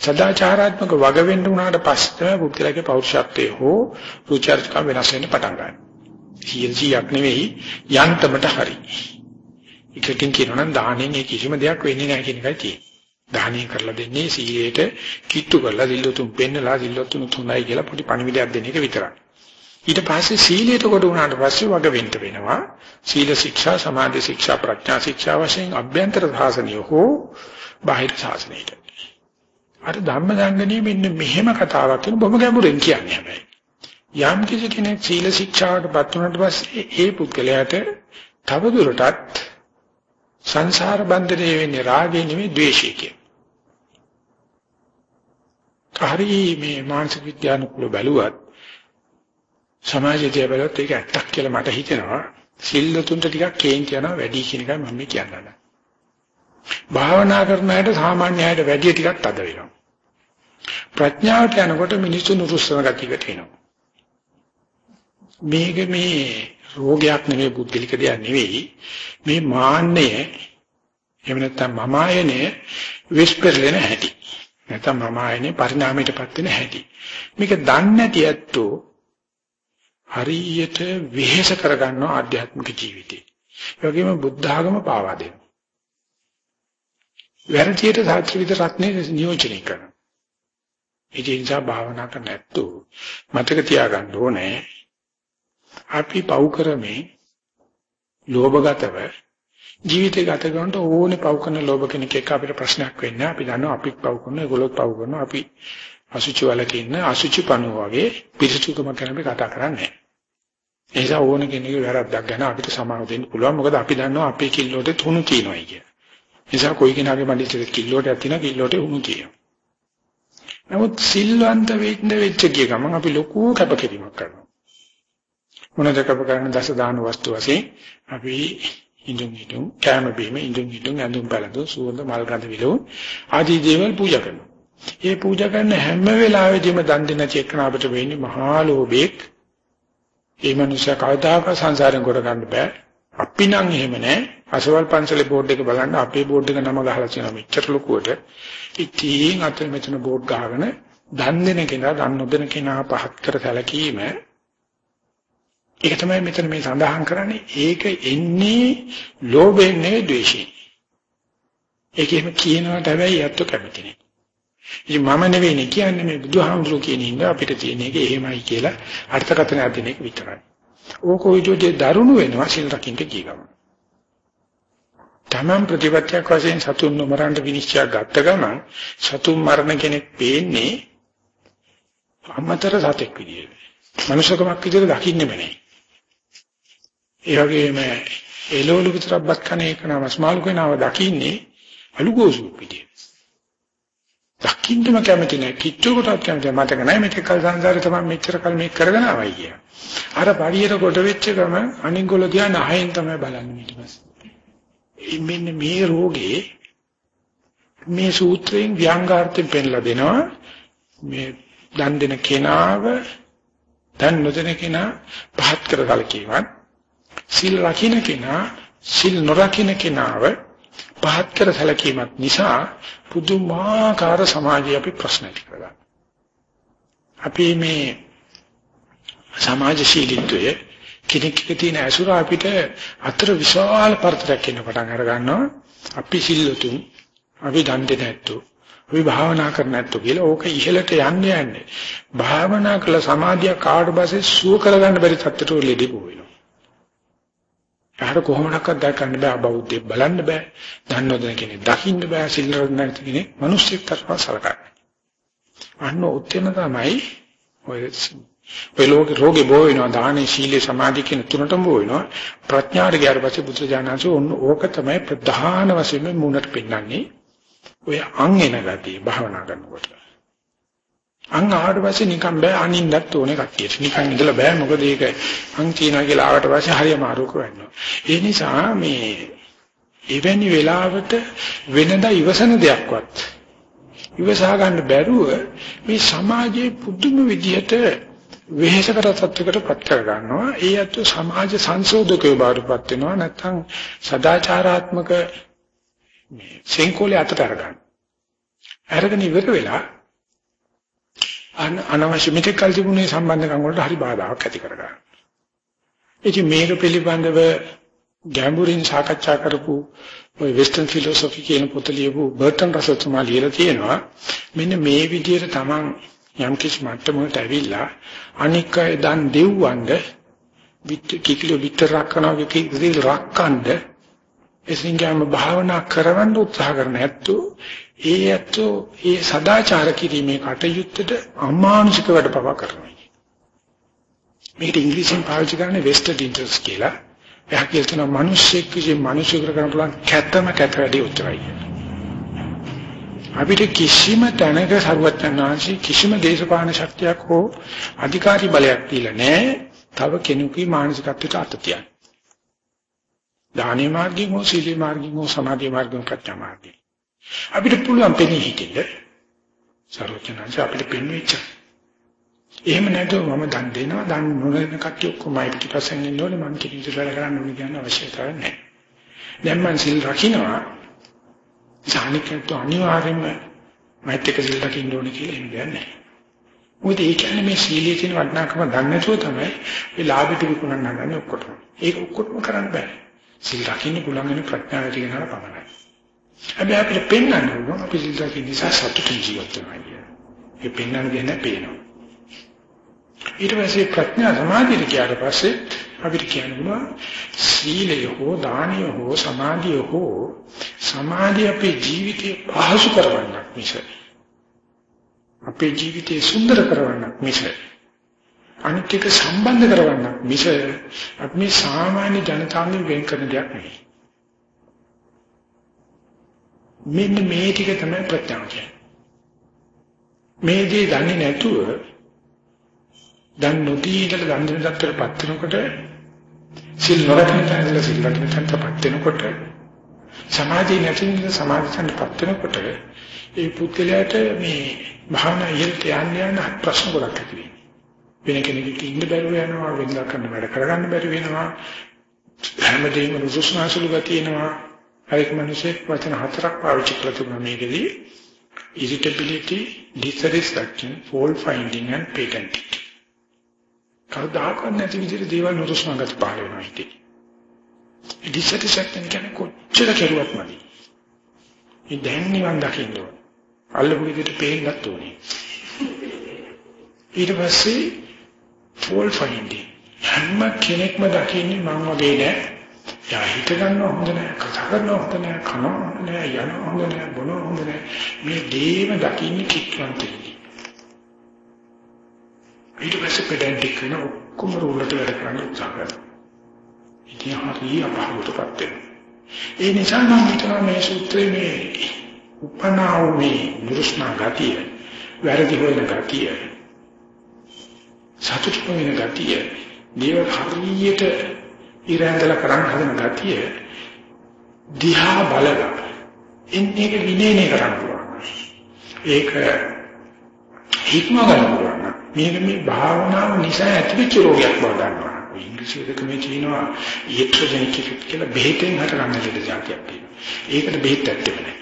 සදාචාරාත්මක වග වෙන්න උනාට පස්සේ තමයි පුද්ගලයාගේ පෞරුෂත්වය හෝ රුචර්ජකම් වෙනස් වෙන්න පටන් ගන්න. 100ක් නෙවෙයි යන්තමට හරි. එකකින් කියනවා නම් දාහනෙන් ඒ කිසිම දෙයක් වෙන්නේ නැහැ කියන එකයි තියෙන්නේ. දාහණය කරලා දෙන්නේ සීලයට කිට්ටු කරලා දිල්ලතුන් පෙන්නලා දිල්ලතුන් තුනයි කියලා පොඩි පණිවිඩයක් දෙන එක විතරයි. ඊට පස්සේ සීලයට කොට උනාට පස්සේ වග වෙන්න වෙනවා. සීල ශික්ෂා, සමාධි ශික්ෂා, ප්‍රඥා ශික්ෂා වශයෙන් අභ්‍යන්තර සාසනිය හෝ බාහිර සාසනයට. අර ධම්ම දංගණිය මෙන්න මෙහෙම කතාවක් වෙන බොහොම ගැඹුරින් කියන්නේ හැබැයි. යම් කිසි කෙනෙක් සීල ශික්ෂාවටපත් වුණාට පස්සේ ඒ පුද්ගලයාට තවදුරටත් සංසාර බන්ධනේ වෙන්නේ රාගය නෙමෙයි ද්වේෂය කියන. හරි මේ මානසික විද්‍යානුකූල බැලුවත් සමාජයේ බලවත් ඒක ඇත්තක් කියලා මට හිතෙනවා. සිල්ලතුන්ට ටිකක් කේන්ති යනවා වැඩි කියන එකයි මම කියන්නේ. භාවනා කරන අයට සාමාන්‍ය අයට වැඩි ටිකක් තද වෙනවා. ප්‍රඥාවට යනකොට මිනිස්සු නුරුස්සන ගතියකට එනවා. මේක මේ රෝගයක් නෙවෙයි බුද්ධලික දෙයක් නෙවෙයි. මේ මාන්නය එහෙම නැත්නම් මම ආයනේ විස්පර්ලෙන හැටි. නැත්නම් මම ආයනේ පරිණාමයටපත් වෙන හැටි. මේක දන්නේ නැති ඇත්තෝ හරියට වෙහෙස කරගන්නවා ආධ්‍යාත්මික ජීවිතේ. ඒ වගේම බුද්ධ ආගම පාවා දෙනවා. වැරදියට සාත්‍විත රත්නේ නියෝජනය කරනවා. ඒ නිසා භාවනා කරන්න ඇත්තෝ මතක තියාගන්න ඕනේ අපි පව් කරමින් ලෝභගතව ජීවිතය ගත කරනට ඕනේ පව් කරන ලෝභ කෙනෙක් එක්ක අපිට ප්‍රශ්නයක් වෙන්නේ අපි දන්නවා අපිත් පව් කරනවා ඒගොල්ලොත් පව් කරනවා. අපි අසුචි වලක ඉන්න අසුචි පණුව වගේ පිරිසුදුකම ගැන අපි කතා කරන්නේ ඒ නිසා ඕන කෙනෙකුගේ වැරද්දක් ගැන අපිට සමාව දෙන්න පුළුවන්. මොකද අපි දන්නවා අපේ කිල්ලෝට තුණු තියෙනවායි කිය. නිසා කොයි කෙනාගේ මඩියට කිල්ලෝටයක් තියෙනවා කිල්ලෝට උණු තියෙනවා. නමුත් සිල්වන්ත වෙන්න වෙච්ච ගිය ගමන් අපි ලොකු කැපකිරීමක් කරනවා. මොනද කප කරන දස දාන වස්තු වශයෙන් අපි ඉඳුන් හිටුන් කෑම බීම ඉඳුන් හිටුන් ඇඳුම් පැළඳුම් සුවඳ මල් ගඳ විලවුන් ආදී දේවල් පූජා කරනවා. ඒ පූජා කරන හැම වෙලාවෙදීම දන් දෙන චේකන අපිට වෙන්නේ මහා ලෝභෙක්. ඒ මනුෂ්‍ය කවදාක සංසාරෙන් කොට ගන්න බෑ. අපි නම් එහෙම නෑ. අසවල් පන්සලේ බෝඩ් එක බලන්න අපේ බෝඩ් එක නම ගහලා තියෙනවා මෙච්චර ලොකුවට. ඉතින් අතන මෙතන බෝඩ් ගහගෙන දන් දෙන කෙනා දන් නොදෙන කෙනා පහත් කර සැලකීම ඒක තමයි මෙතන මේ සඳහන් කරන්නේ. ඒක එන්නේ ලෝභයෙන් නෙවෙයි ද්වේෂයෙන්. ඒකෙම කියනවාට හැබැයි යත්තු කැමති නේ. ඉතින් මම නෙවෙයිනේ කියන්නේ මේ බුදුහාමුදුරුවෝ කියන ඉන්න අපිට තියෙන එක එහෙමයි කියලා අර්ථකථන දෙන එක විතරයි. ඕක විදිහට දරුණු වෙනවා සිල් රකින්න කිය ගමන්. තමන් ප්‍රතිපත්තියක් වශයෙන් සතුන් නොමරන්න විනිශ්චය ගත්ත ගමන් සතුන් මරණ කෙනෙක් පේන්නේ අමතර සතෙක් විදියට. මනුෂ්‍යකමක් විදියට දකින්නෙම නැහැ. ඒ වගේම එළවලු විතරක් බත් කන එක නම ස්මාලු කෙනාව දකින්නේ අලුගෝසු පිටිය. දකින්නම කැමති නැහැ. කිච්චු කොටත් කැමති මතක නැහැ මේක කල් සංසාරේ තමයි මෙච්චර කල් මේක කරගෙන ආවයි කිය. අර පරියට කොට වෙච්ච ගම අනිගොල්ල දිහා නහයෙන් තමයි බලන්නේ ඊට පස්සේ. මෙන්න මේ රෝගේ මේ සූත්‍රයෙන් ව්‍යංගාර්ථයෙන් පෙන්නලා දෙනවා මේ දන් දෙන කෙනාව දන් නොදෙන කෙනා පහත් කර කලකීමත් සිල් රකින්න කෙනා සිල් නොරකින්න කෙනාව පහත් කර සැලකීමත් නිසා පුදුමාකාර සමාජය අපි ප්‍රශ්න ඇති කරගන්නවා. අපි මේ සමාජශීලීත්වයේ කෙනෙක්ගේ තියෙන ඇසුර අපිට අතර විශාල පරතරයක් එන්න පටන් අර ගන්නවා. අපි සිල්ලුතුන් අපි දන් දෙන්නේ නැත්තෝ අපි භාවනා කරන්නේ නැත්තෝ කියලා ඕක ඉහළට යන්නේ යන්නේ. භාවනා කළ සමාධිය කාට පස්සේ සුව කරගන්න බැරි තත්ත්වයට ලෙඩිපු වෙනවා. එහට කොහොමඩක්වත් දැක්කන්න බෑ. බෞද්ධයෙක් බලන්න බෑ. දන්නවද කෙනෙක් දකින්න බෑ. සිල්වත් නැති කෙනෙක්. මිනිස්සෙක් තරම සලකන්නේ. අන්න උත්තරන තමයි ඔය ඔය ලෝක රෝගේ බෝ වෙනවා. දානේ සීලේ සමාධි කියන තුනටම බෝ වෙනවා. ප්‍රඥාට ගියාට පස්සේ බුද්ධ ඥානසෝ ඔන්න ඕක තමයි ප්‍රධාන වශයෙන් මුණට පෙන්වන්නේ ඔය අං එන ගතිය භාවනා කරනකොට. අං ආවට පස්සේ නිකන් බෑ අනින්නත් ඕනේ කට්ටියට. නිකන් ඉඳලා බෑ මොකද ඒක අං තියනවා කියලා ආවට පස්සේ හරිය මාරුක වෙනවා. ඒ නිසා මේ එවැනි වෙලාවට වෙනදා ඉවසන දෙයක්වත් ඉවසා ගන්න බැරුව මේ සමාජයේ පුදුම විදියට වෙහෙසකර තත්වයකටපත් කර ගන්නවා. ඒ අත සමාජ සංශෝධකයෝ බාරපත් වෙනවා නැත්නම් සදාචාරාත්මක මේ සෙන්කෝලේ අතට අරගන්න. අරගෙන ඉවර වෙලා අනවශ්‍ය මෙතෙක් කල් තිබුණේ සම්බන්ධකම් වලට හරි බාධාවක් ඇති කරගන්නවා. ඉතින් මේක පිළිබඳව ගැඹුරින් සාකච්ඡා කරපු ওই වෙස්ටර්න් ෆිලොසොෆි කියන පොත ලියපු බර්ටන් රසල් තුමා ලියලා තියෙනවා මෙන්න මේ විදිහට Taman යම් කිසි මට්ටමකට ඇවිල්ලා අනික් අය දන් දෙව්වන්ද කිකිලෝ විතර රක්කනවා කිකිලි රක්කන්ද එසින්ගම භාවනා කරවන්න උත්සාහ කරන ඇත්තෝ ඒ ඇත්තෝ ඒ සදාචාර කිරීමේ කටයුත්තට අමානුෂික වැඩ පවා කරනවා. මේකට ඉංග්‍රීසියෙන් පාවිච්චි කරන්නේ වෙස්ටර්න් ඉන්ටරස් කියලා. එයා කියලා තියෙනවා මිනිස්සෙක් විසින් මිනිස්සු කරන්න පුළුවන් කැතම කැත වැඩි උත්තරයි අපිට කිසිම තැනක සරුවචනාංශි කිසිම දේශපාලන ශක්තියක් හෝ අධිකාරී බලයක් තියලා නැහැ. තව කෙනෙකුගේ මානසිකත්වයට අත තියන්න. දානේ මාර්ගයෙන් හෝ සීලේ මාර්ගයෙන් හෝ සමාධි මාර්ගයෙන් ප්‍රඥා මාර්ගයෙන්. අපිට පුළුවන් පෙනී හිටින්න සරුවචනාංශ අපිට පෙන්වෙච්ච එහෙම නැතුව මම දන් දෙනවා දන් නොදෙන කට්ටිය ඔක්කොමයි පිටිපස්සෙන් ඉන්න ඕනේ මම කිසි දෙයක් කරන්න ඕනේ කියන අවශ්‍යතාවය නැහැ. දැන් මම සිල් රකින්නවා සානිකත්ව අනිවාර්යයෙන්ම මෛත්‍රික සිල් රකින්න ඕනේ කියලා එහෙම කියන්නේ. මොකද ඒ කියන්නේ මේ සීලයේ තියෙන වටිනාකම දන්නේ නැතුව තමයි මේ ලාභෙට විකුණන්න හදන්නේ ඔක්කොටම. ඒක ඔක්කොටම කරන්න බෑ. සිල් රකින්න පුළුවන් වෙන ප්‍රඥාව ඇති වෙනවා පමණයි. හැබැයි අපිට පෙන්වන්න ඕන අපි සිල් රකින්න නිසා සතුටින් ජීවත් වෙනවා කියන්නේ. ඒ පෙන්වන්න දෙන්නේ පේනවා. ඊට පස්සේ ප්‍රඥා සමාධියට ගියාට පස්සේ අපිට කියන්න පුළුවන් සීලය හෝ දානය හෝ සමාධිය හෝ සමාධිය අපේ ජීවිතය පහසු කරවන්නක් මිස අපේ ජීවිතය සුන්දර කරවන්නක් මිස අනිත් එක සම්බන්ධ කරවන්නක් මිස අපි මේ සාමාන්‍ය ජනතාවගෙන් වෙන් කරන දෙයක් නෙවෙයි. මෙන්න මේ ටික තමයි ප්‍රත්‍යාව කියන්නේ. මේ දේ දන්නේ නැතුව දැන් නොදී ඉඳලා දන් දෙන තත්ත්වයටපත් වෙනකොට සිල් නොරකින තැනදලා සිල් රකින්න තැනටපත් වෙනකොට සමාධිය නැති නිසා සමාධියටපත් වෙනකොට ඒ පුද්ගලයාට මේ භාවනා ඉහළට යන්න යන ප්‍රශ්න ගොඩක් ඇති වෙනවා. වෙන කෙනෙකුට ඉන්න බැරුව යනවා, වෙනදා කරන්න වැඩ කරගන්න බැරි වෙනවා. හැමදේම රුසුස්නාසලු ගතියනවා. හරික මිනිස්සේ වචන හතරක් පාවිච්චි කරලා තිබුණා මේකෙදී irritability, dissatisfaction, fault finding and patenting. කවදාකවත් නැති විදිහට දේවල් නුරුස්නාගත පහළ වෙනවා හිතේ. ඩිසැටිස්ෆැක්ෂන් කියන්නේ කොච්චර කෙරුවත් මදි. මේ දැන් නිවන් දකින්න ඕන. අල්ලපු විදිහට පේන්නත් ඕනේ. ඊට පස්සේ ෆෝල් ෆයින්ඩින් හැම කෙනෙක්ම දකින්නේ මම වගේ නෑ. යා හිත ගන්න හොඳ නෑ, කතා කරන්න හොඳ නෑ, කන හොඳ නෑ, යන හොඳ නෑ, බොන හොඳ නෑ. මේ දේම දකින්නේ කික්වන්තයි. ඊට පස්සේ පෙඩැන්ටික් වෙන ඔක්කොම රූලට වැඩ කරන්න උත්සාහ කරනවා. ඉතින් හරිය අපහසුතාවපත් වෙනවා. ඒ නිසා මම හිතනවා මේ සූත්‍රයේ මේ උපනාව මේ දුරුස්නා ගතිය, වැරදි හොයන ගතිය, සතුට වෙන ගතිය, දේව හරියට ඉරැඳලා කරන්න හදන ගතිය දිහා බලලා එන්නේ විනයනේ කරන්න පුළුවන්. ඒක හික්ම ගන්න පුළුවන්. මේක මේ භාවනාව නිසා ඇතිවෙච්ච රෝගයක් බව දන්නවා. ඉංග්‍රීසියක මේ කියනවා ඊට්‍රොජෙනික් ඉෆෙක්ට් කියලා බෙහෙතෙන් හටගන්න ලෙඩ જાතියක් තියෙනවා. ඒකට බෙහෙත් ඇත්තේ නැහැ.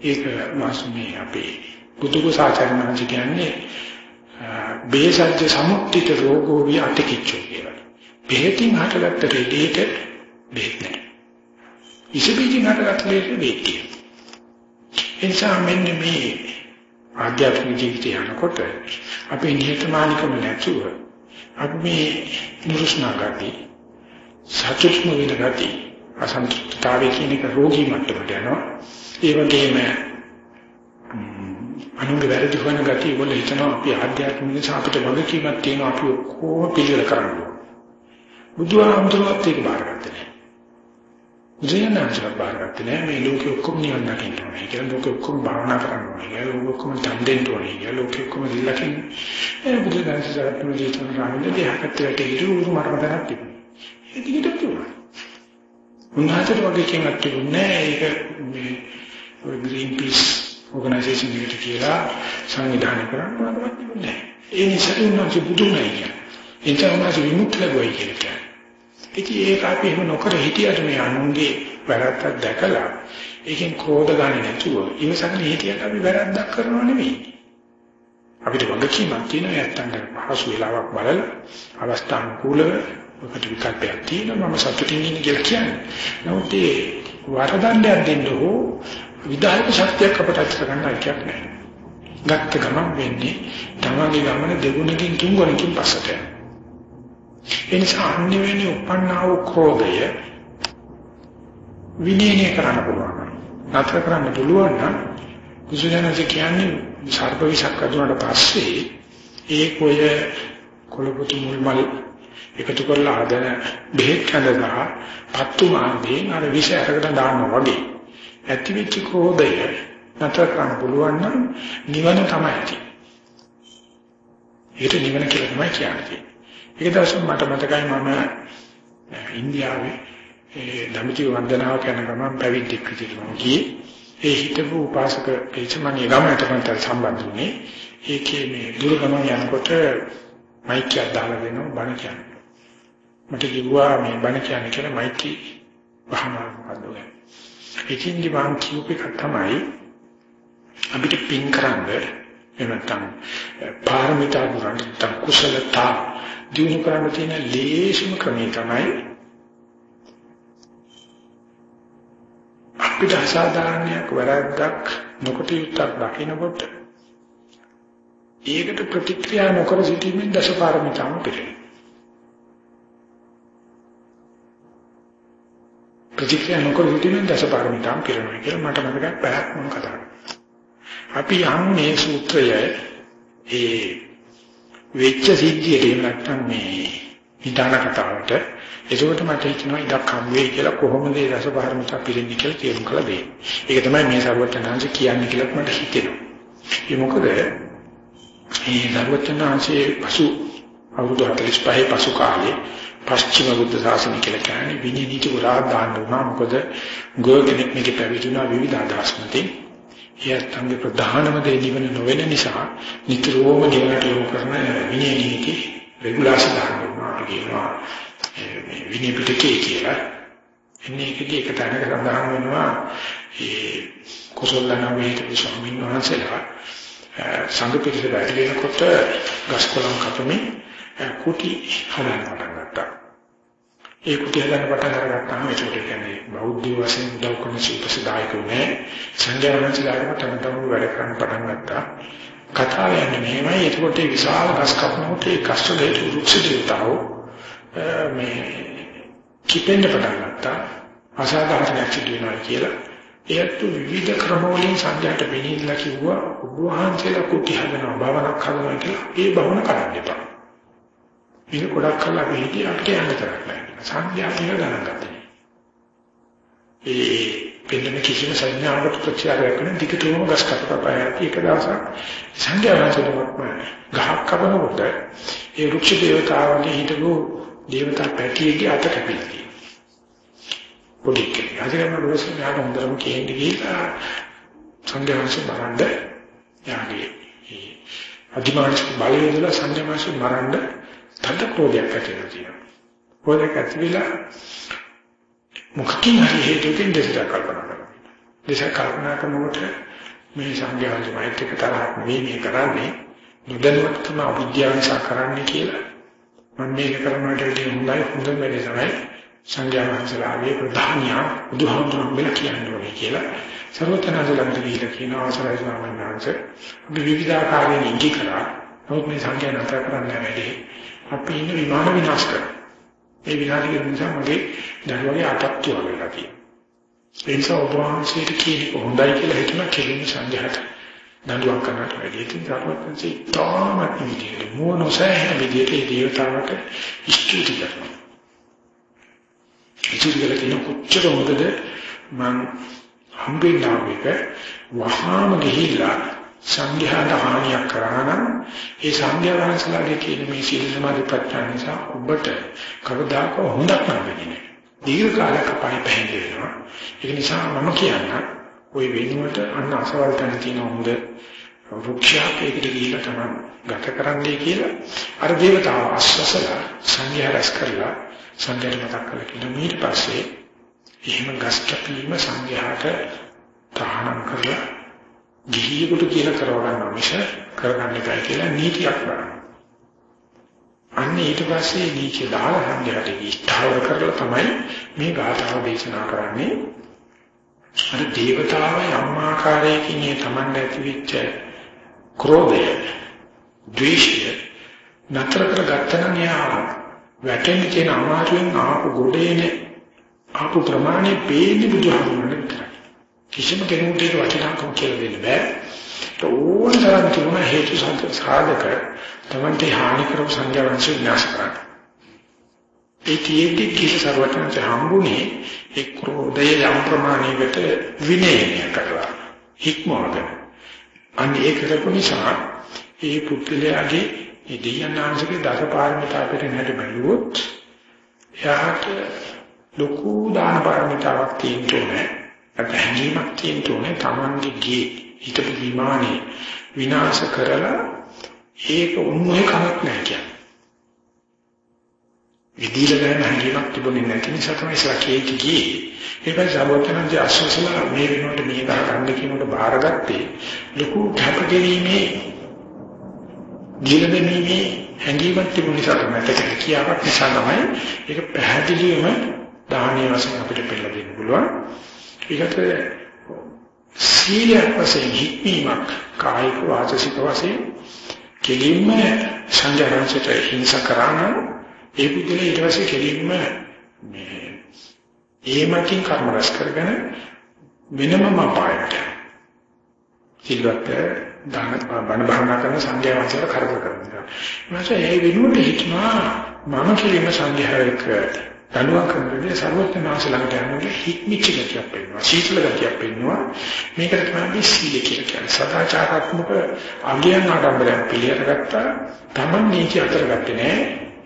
ඒක මාසුමේ අපේ බුදුගුසාචරණන්ජ කියන්නේ බේසජ්‍ය සමුක්තිත රෝගෝ විය අටකිච්චෝ කියලා. බෙහෙතින් හටගත්ත ලෙඩේට බෙහෙත් නැහැ. ඉසබීජින් හටගත්ත ලෙඩේට බෙහෙත් තියෙනවා. එනිසා මෙන්න මේ ආධ්‍යාත්මික ජීවිතය යනකොට අපේ නිහතමානිකම නැතුව අපි මේ නිරුස්නා ගති සතුටුම වෙන ගති අසන්තුෂ්ඨතාවයේ කියන එක රෝගී මට්ටමට යනවා ඒ වගේම අනුන්ගේ වැරදි හොයන ගතිය වල හිතනවා අපි ආධ්‍යාත්මික නිසා අපිට වගකීමක් තියෙනවා අපි ඔක්කොම පිළිවෙල කරන්න ඕන බුදුහාමුදුරුවෝත් ඒක බාරගත්තේ බුදුරජාණන්සේ බාරගත්තේ නෑ මේ ලෝකෙ ඔක්කොම නිවන් දකින්න ඕනේ. කියලා ලෝකෙ ඔක්කොම භාවනා කරන්න ඕනේ. කියලා ලෝකෙ ඔක්කොම දන් දෙන්න ඕනේ. කියලා ලෝකෙ ඔක්කොම දිලකින් ඒ බුදුරජාණන්සේ සරත්තුම ජීවිතේ ගානේ දෙහකට වැටේ උරු මරමතක් තිබුණා. ඒ දිගට තිබුණා. උන්වහන්සේට වගේ කෙනෙක් තිබුණේ ඒක මේ ඔය ග්‍රීන් පීස් ඕගනයිසේෂන් එකට කියලා සංවිධානය කරන්න මොනවද තිබුණේ ඒ නිසා උන්වහන්සේ බුදුමයි කියන්නේ. එතන උන්වහන්සේ විමුක්ත ලැබුවයි කියලා ඉතින් ඒක අපි එහෙම නොකර හිටියට මේ අනුන්ගේ වැරද්දක් දැකලා ඒකෙන් ක්‍රෝධ ගන්න නැතුව ඉවසගෙන හිටියට අපි වැරද්දක් කරනව නෙමෙයි. අපිට වගකීමක් තියෙනවා නැත්තම් පහසු වෙලාවක් බලලා අවස්ථානුකූලව ඔකට විකල්පයක් තියෙනවා මම සතුටින් ඉන්නේ කියලා කියන්නේ. නමුත් ඒ වරදණ්ඩයක් දෙන්න හෝ විධායක ශක්තියක් අපට අත්‍තර ගන්න අයිතියක් නැහැ. ගත්ත ගමන් වෙන්නේ තමන්ගේ ගමන දෙගුණකින් තුන්ගුණකින් පස්සට යනවා. ඒ නිසා අන්‍යවෙනි උපන්නා වූ ක්‍රෝධය විනීනය කරන්න පුළුවන්. නතර කරන්න පුළුවන් නම් කුසලනස කියන්නේ සර්ප විසක් අදුනට පස්සේ ඒ කොය කොළපොතු මුල් මල් එකතු කරලා හදන බෙහෙත් කඳලා පත්තු මාර්ගයෙන් අර විෂ අරකට දානවා වගේ ඇතිවෙච්ච ක්‍රෝධය නතර කරන්න පුළුවන් නම් නිවන තමයි තියෙන්නේ. ඒකට නිවන කියලා තමයි කියන්නේ. ඒක දවසක් මට මතකයි මම ඉන්දියාවේ ඒ ධම්මික වන්දනාව කරන ගමන් පැවිද්දෙක් විදිහට මම ගියේ. ඒ හිටපු උපාසක පිටමණිය ගමකට මට සම්බන්ධ වුණේ. ඒකේ මේ දුර ගමන් යනකොට මයික් එකක් දාලා දෙනවා බණ කියන්නේ. මට කිව්වා මේ බණ කියන්නේ කියලා මයික් වහනවා මොකද්ද ඔය. ඉතින්දි මං කියූප එක තමයි අපිට පින් කරන්නේ එනතම් පාරමිතා පුරන්න තම් කුසලතා දිනු කරන්න තියෙන ලේසිම ක්‍රමය තමයි අපිට අසාධාරණයක් වැරද්දක් නොකොට යුක්තක් දකින්නකොට ඒකට ප්‍රතික්‍රියා නොකර සිටීමෙන් දසපාරමිතාම පිළිගන්න. ප්‍රතික්‍රියා නොකර සිටීමෙන් දසපාරමිතාම පිළිගන්න කියලා මට මතකයි පැයක් මම කතා කරා. අපි යම් මේ සූත්‍රය ඒ වෙච්ච සිද්ධියට එහෙම නැත්නම් මේ හිතාන කතාවට එතකොට මට හිතෙනවා ඉඩක් හම් වෙයි කියලා කොහොමද ඒ රසපහරමතා පිළිෙන්නේ කියලා තේරුම් කළ දෙන්නේ. ඒක තමයි මේ සර්වඥාන්සේ කියන්නේ කියලා මට හිතෙනවා. ඒ මොකද මේ සර්වඥාන්සේ පසු අවුරුදු 45 පසු කාලේ පස්චිම බුද්ධ ශාසනය කියලා කියන්නේ විනය නීති උරා දාන්න උනා මොකද ගෝගෙනෙක් මේක පැවිදුණා විවිධ අදහස් මතින් එයත්ගේ ප්‍රධානම දේ නිවන නොවන නිසා නිතරම නිවනට යොමු කරන විනය නීති රෙගුලාසි දානවා අපි කියනවා මේ විනය පිටකේ කියලා. එන්නේ එකදී එක තැනක සඳහන් වෙනවා ඒ කුසලනාමයේ ස්වාමීන් වහන්සේලා සංඝ පිරිස වැඩි වෙනකොට ගස්කොලන් කපමින් කුටි හදන්න පටන් ගත්තා. ඒ කුටි හදන්න පටන් අරගත්තාම ඒක කියන්නේ බෞද්ධ වශයෙන් උදව් කරන සුපසදායකුනේ සංඝයාණන්සලාට තම තම වැඩ කරන්න පටන් ගත්තා. කතාව යන්නේ මෙහෙමයි. ඒකට විශාල ගස් කපනකොට ඒ කස්ටලේ රුක්ෂ දේවතාවෝ මේ කිපෙන්න පටන් ගත්තා. අසාධාරණයක් සිදු වෙනවා කියලා. ඒත් විවිධ ක්‍රමවලින් සංඝයාට බෙනීලා කිව්වා ඔබ වහන්සේලා කුටි හදනවා භවනක් හදනවා කියලා. ඒ භවන කරන්න එපා. මේක ගොඩක් කළා අපි හිටිය අපිට යන්න තරක් නැහැ. සංඥා කියන ගණන් ගන්න. ඒ පිළිම කිසිම සංඥාවකට ප්‍රතිචාරයක් කරන දිගටම ගස් කපපා යති එක දවසක් සංඥාවන්තවම ගහක් කපනකොට ඒ වෘක්ෂ දේවතාවගේ හිටපු දේවතා පැටියගේ අත කැපිලා තියෙනවා. පොඩි කෙනෙක්. අදගෙන රොසෙන් යාට හොඳටම කියන්නේ ගිහලා සංඥාවන්ස බලන්න යාගේ අධිමානසික බලය විදලා සංඥාවන්ස මරන්න තද ක්‍රෝධයක් ඇති වෙනවා කියනවා. ක්‍රෝධයක් ඇති වෙලා මොකකින් හරි හේතුකින් දෙයක් කල්පනා කරනවා. දෙයක් කල්පනා කරනකොට මේ සංඥාවන්ස මෛත්‍රික තරහක් මේ මේ කරන්නේ. නොදැනුවත්වම අවිද්‍යාව නිසා කරන්නේ කියලා. මම මේක කරනකොට ඉතින් හොඳයි හොඳම වැඩේ තමයි සංඥාවන්සලාගේ ප්‍රධානිය බුදුහාමුදුරුවෝ මෙල කියන්නේ කියලා. සර්වතනසලන්ට ගිහිල්ලා කියනවා අවසරයි ස්වාමීන් වහන්සේ. අපි විවිධාකාරයෙන් ඉඟි කරා. නමුත් මේ සංඥා නතර කරන්න වැඩි අපි ඉන්න විමාන විනාශ කරා ඒ විනාශ කිරීම නිසා මගේ දරුවගේ අටක් වෙලා තියෙනවා. ඒ නිසා ඔබ වහන්සේට කියන්නේ හොඳයි කියලා හිතන කෙලින් සංඥාට දඬුවම් කරන්නට වැඩි. ඉතින් සර්වඥන්සේ තාමත් විදියට මොනසෑහෙන විදියට ඒ දේවතාවට ස්තුති කරනවා. ඉතින් කියලා කියන කොච්චර හොඳද? මං හම්බෙන්නා එක වහාම ගිහිල්ලා සංඝයාට හානියක් කරා නම් ඒ සංඝයා වහන්සේලාගේ කියන මේ සීල සමාධි ප්‍රඥා නිසා ඔබට කවදාක හොඳක් නැවෙන්නේ. දීර්ඝ කාලයක පහි පැහැදිලි වෙනවා. ඒක නිසා මම කියන්න ওই වෙනුවට අන්න අසවල් තැන තියෙන හොඳ වෘක්ෂයක් ඒකට ගිහිල්ලා තමයි ගත කරන්නේ කියලා අර දේවතාව අස්වසලා සංඝයා රැස් කරලා සංඝයාට මතක් කරලා කියන ඊට පස්සේ එහෙම ගස් කැපීම සංඝයාට තහනම් කරලා ගිහියෙකුට කියලා කරව ගන්නවා මිස කරගන්න එකයි කියලා නීතියක් බලන්න. අන්න ඊට පස්සේ නීතිය දාලා හන්දයට ඉස්තාවර කරලා තමයි මේ ගාථාව දේශනා කරන්නේ. අර දේවතාව යම් ආකාරයකින් මේ Taman ඇතිවෙච්ච ක්‍රෝධය, ද්වේෂය නතර කරගත්තනම් යා වැටෙන්න තියෙන අමාරුවෙන් ආපු ගොඩේනේ ආපු ප්‍රමාණය පේන්නේ බුදුහාමුදුරනේ විතරයි. කිසිම කෙනෙකුට ඒක වටිනාකම් කියලා දෙන්න බෑ. ඕන තරම් තුන හේතු සාධක තමන්ට හානි කරපු සංඥා වංශ විනාශ කරන්න. ඒ තියෙද්දි කිසි සර්වඥාන්ත හම්බුනේ ඒ ක්‍රෝධය යම් ප්‍රමාණයකට විනයනය කරලා හික්මවගෙන. අන්න ඒක කරපු නිසා ඒ පුද්ගලයාගේ ඒ දෙයනාංශගේ දසපාරමිතා පිටින් හැට බැලුවොත් එයාට ලොකු දාන පාරමිතාවක් තියෙන්නේ නැහැ. හැඟීමක් තියෙන්නේ තමන්ගේ ගේ හිතපු විමානේ විනාශ කරලා ඒක උන්වහේ කමක් නැහැ කියන්නේ. විදිල ගන්න හැඟීමක් තිබුණේ නැති නිසා තමයි සලකේ ගියේ. ඒක සබෝතනන්ගේ අශ්වසල මේ වෙනකොට මේ දා ගන්න කියනකොට බාරගත්තේ ලොකු කැපකිරීමේ ජීවිතේ හැඟීමක් තිබුණ නිසා තමයි ඒක කියාවක් නිසා තමයි ඒක පැහැදිලිවම දාහනීය වශයෙන් අපිට පෙළ දෙන්න පුළුවන්. ඒකට සීලයක් වශයෙන් හික්මීමක් කායික වාචසික වශයෙන් කෙලින්ම සංජානනයට හිංසා කරන ඒ පුද්ගලයා ඊට පස්සේ කෙලින්ම මේ ඒමකින් කර්ම රැස් කරගෙන වෙනමම අපායට සිල්වත් දාන බණ භාවනා කරන සංඝයා වහන්සේලා කරදර කරනවා. ඊට ඒ වෙනුවට හිතනවා මම කිරීම සංඝයාවක දනුවක් කරනදී සර්වඥාන්සේ ළඟට යනකොට හික්මිච්ච ගතියක් පෙන්වනවා. සීතල ගතියක් පෙන්වනවා. මේකට තමයි සීල කියලා කියන්නේ. සදාචාරාත්මක අගයන් ආඩම්බරයක් පිළියෙල ගත්තා. Taman නීති අතර ගත්තේ නෑ.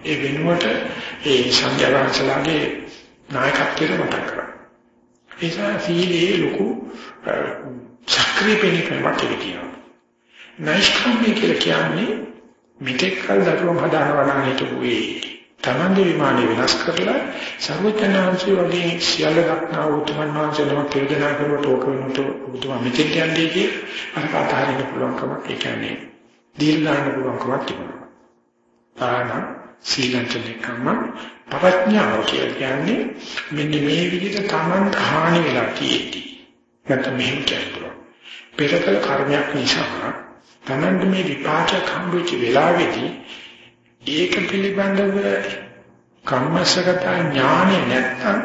ඒ වෙනුවට ඒ සංඝයාන්සලාගේ නායකත්වයට මතක් කරා. ඒ නිසා සීලේ ලොකු සක්‍රීය පෙනීමක් කියනවා. නෛෂ්ක්‍රම්‍ය කියලා කියන්නේ මෙතෙක් කල දරුවෝ හදානවා නම් හිටපු ඒ තමන්ගේ විමානය වෙනස් කරලා සර්වඥාන්සේ වගේ සියල්ල දක්නා උතුමන් වහන්සේලම ප්‍රයෝජනා කරුවට ඕක වෙනට උතුමන් මෙතෙක් යන්නේ කිය අර කතාරින්න පුළුවන්කමක් ඒ කියන්නේ දීල් ගන්න පුළුවන්කමක් තිබුණා. ආන සීලන්තනිකම පවඥාව කියන්නේ මෙන්න මේ විදිහට තමන් හානි වෙලා තියෙද්දි නැත්නම් මෙහෙම කියනවා. පෙරකල කර්මයක් නිසා තමන්ට මේ විපාක හම්බෙච්ච වෙලාවේදී ඒක පිළිබඳව කම්මසගත ඥානෙ නැත්තම්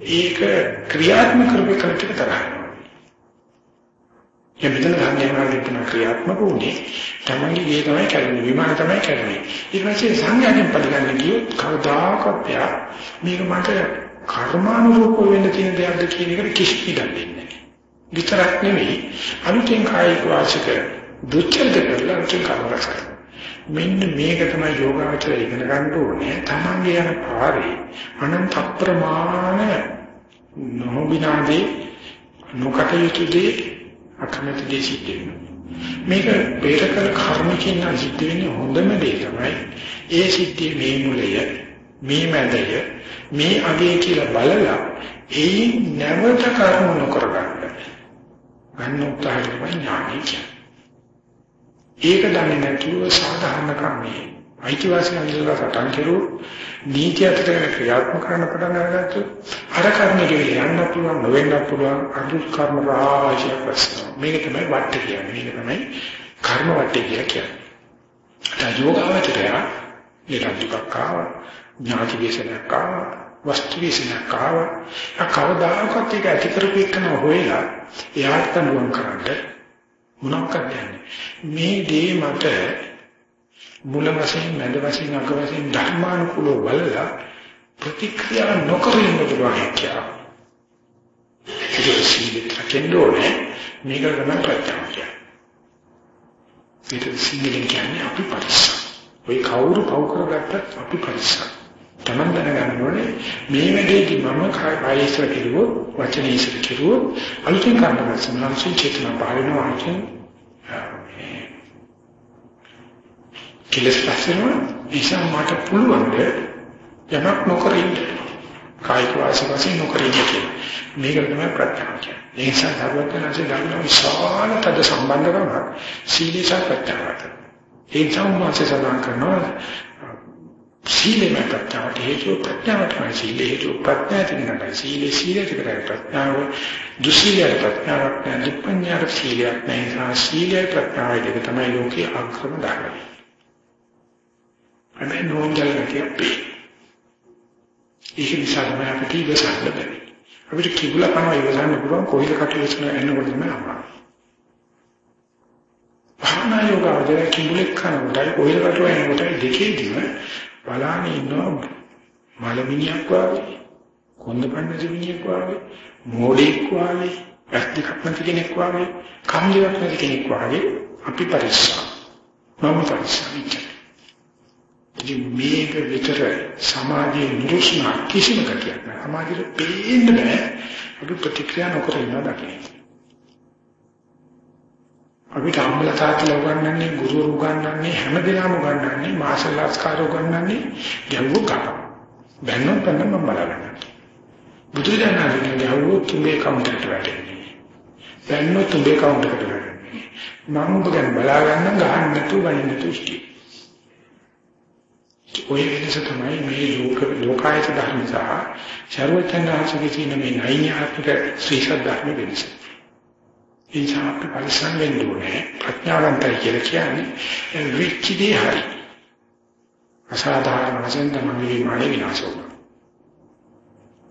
ඒක ක්‍රියාත්මක කරපෙකට තරහ. ඒ මෙතන සංඥාවලින් තුන ක්‍රියාත්මක වුණේ තමන්ගේ ගේ තමයි කරන්නේ විමාන තමයි කරන්නේ. ඊට පස්සේ සංඥාවෙන් පිළිගන්නේ කියොත් කවදාකවත් යා මේක මට කර්මානුරූප වෙන්න තියෙන දෙයක්ද කියන එකට කිසි ඉඩක් දෙන්නේ නැහැ. විතරක් නෙවෙයි අලුතෙන් කායික වාචික දුච්චරිත කරලා අලුතෙන් කර්ම රැස් කරනවා. මෙන්න මේක තමයි යෝගාවචරය ඉගෙන ගන්න ඕනේ. Tamange යන පාරේ අනන්ත අප්‍රමාණ නොබිනාදී නොකටයුතුදී අකමැතිදී සිද්ධ මේක බේරකල කර්මකින් සිද්ධ වෙන්නේ හොඳම දේ තමයි ඒ සිද්ධියේ මේ මුලය මේ මැදය මේ අගය කියලා බලලා ඒ නැවත කර්ම නොකර ගන්න. ගන්න උත්සාහ කරන ඥානයි කියන්නේ. ඒක දන්නේ නැතුව සාධාරණ කර්මයේ අයිතිවාසිකම් ඉල්ලලා සටන් කෙරුවොත් නීති අතරගෙන ක්‍රියාත්මක කරන්න පටන් අරගත්තොත් අර කර්ම කෙරේ යන්න පුළුවන් නොවෙන්න පුළුවන් අදුත් කර්ම රාශිය ප්‍රශ්න මේක තමයි වට්ට කියන්නේ. මේක තමයි කර්ම වට්ටේ කියලා කියන්නේ. රාජෝගාවචරය නිරන්දුකක් ආව ඥාති විශේෂයක් ආව වස්තු විශේෂයක් ආව. කවදාකවත් ඒක ඇති කරපු එකම හොයලා එයාට තනුවම් කරන්නේ මොනක්ද කියන්නේ මේ දේ මට මුල වශයෙන් මැද වශයෙන් අග වශයෙන් ධර්මානුකූලව බලලා ප්‍රතික්‍රියා නොකර ඉන්න පුළුවන් කියලා. ඒක සීලෙට කෙන්නෝනේ මේක තමයි ප්‍රත්‍යාව කියන්නේ. ඒක සීලෙන් කියන්නේ අපි පරිස්සම්. ඔය කවුරු පව් කරගත්තත් අපි පරිස්සම්. Taman දැනගන්න ඕනේ මේ වැඩේදී මම කාය ඉස්සර කෙරුවොත් වචනේ ඉස්සර කෙරුවොත් අලුතෙන් කරන්න සම්මාංශී චේතනා පාරිනවා කියන්නේ කෙලස් පස්සෙම නිසා මට පුළුවන් යමක් නොකර ඉන්න කායික වාසික වශයෙන් නොකර ඉන්නේ කියලා. මේක තමයි ප්‍රඥාව කියන්නේ. ඒ නිසා ධර්මඥාන්සේ ගන්න විශාල තද සම්බන්ධකමක් සීලී සහ ප්‍රඥාවට. ඒ නිසා උන්වහන්සේ සඳහන් කරනවා සීලෙම ප්‍රඥාවට හේතුව ප්‍රඥාවටමයි සීලෙ හේතුව ප්‍රඥාතිනකයි සීලෙ සීලයට කරේ ප්‍රඥාව දුසීලයට ප්‍රඥාවක් නෑ දුප්පඤ්ඤාට සීලයක් නෑ නිසා සීලය ප්‍රඥාවයි දෙක තමයි ලෝකයේ අග්‍රම ධර්ම. අනේ නෝන්ජල් නැතිවෙයි. ඒක නිසා තමයි අපිට ඉවසන්න බැරි. අපිට කිව්ලා කරනවා ඉවසන්න පුළුවන් කොහෙද කටයුතු කරන එන්නකොට තමයි අමාරු. භාවනා යෝගාවචර කිඹුලෙක් කරනකොට කොහෙද කටයුතු කරනකොට දෙකේදීම බලාගෙන ඉන්නවා මලමිණියක් වගේ කොන්දපන්න මිනිහෙක් වගේ මෝඩෙක් වගේ ඇත්තක් නැති කෙනෙක් වගේ කම්ලියක් නැති කෙනෙක් වගේ අපි පරිස්සම්. මම පරිස්සම් ඉතින් මේක විතර සමාජයේ නිරුෂ්ණ කිසිම කතියක් නැහැ. සමාජෙට පේන්න බෑ අපි ප්‍රතික්‍රියා නොකර ඉන්නවා දකින්න. අපිට අම්මලා තාත්තලා උගන්වන්නේ ගුරුවරු උගන්වන්නේ හැමදේම උගන්වන්නේ මාෂල් ආර්ට්ස් කාරෝ උගන්වන්නේ ගැව්ව කට. බැන්නොත් තමයි මම බලන්නේ. බුදුරජාණන් ගැව්ව තුඹේ කවුන්ටරට වැටෙන්නේ. බැන්නොත් තුඹේ කවුන්ටරට වැටෙන්නේ. මම ඔබ ගැන බලා ගන්න ගහන්න නැතුව වයින් නැතුව ඉස්ටි. ඔය වෙනස තමයි මේ ලෝක ලෝකායත ධර්ම සහ ਸਰවඥාන්සේගේ තියෙන මේ නයින්‍යාත්මක ශ්‍රී සද්ධර්ම වෙනස. ඒ නිසා අපි පරිස්සම් වෙන්න ඕනේ. ප්‍රඥාවන්තයි කියලා කියන්නේ විචිදී හරි. අසාධාරණ වශයෙන් තමයි මානෙ විනාශ වෙනවා.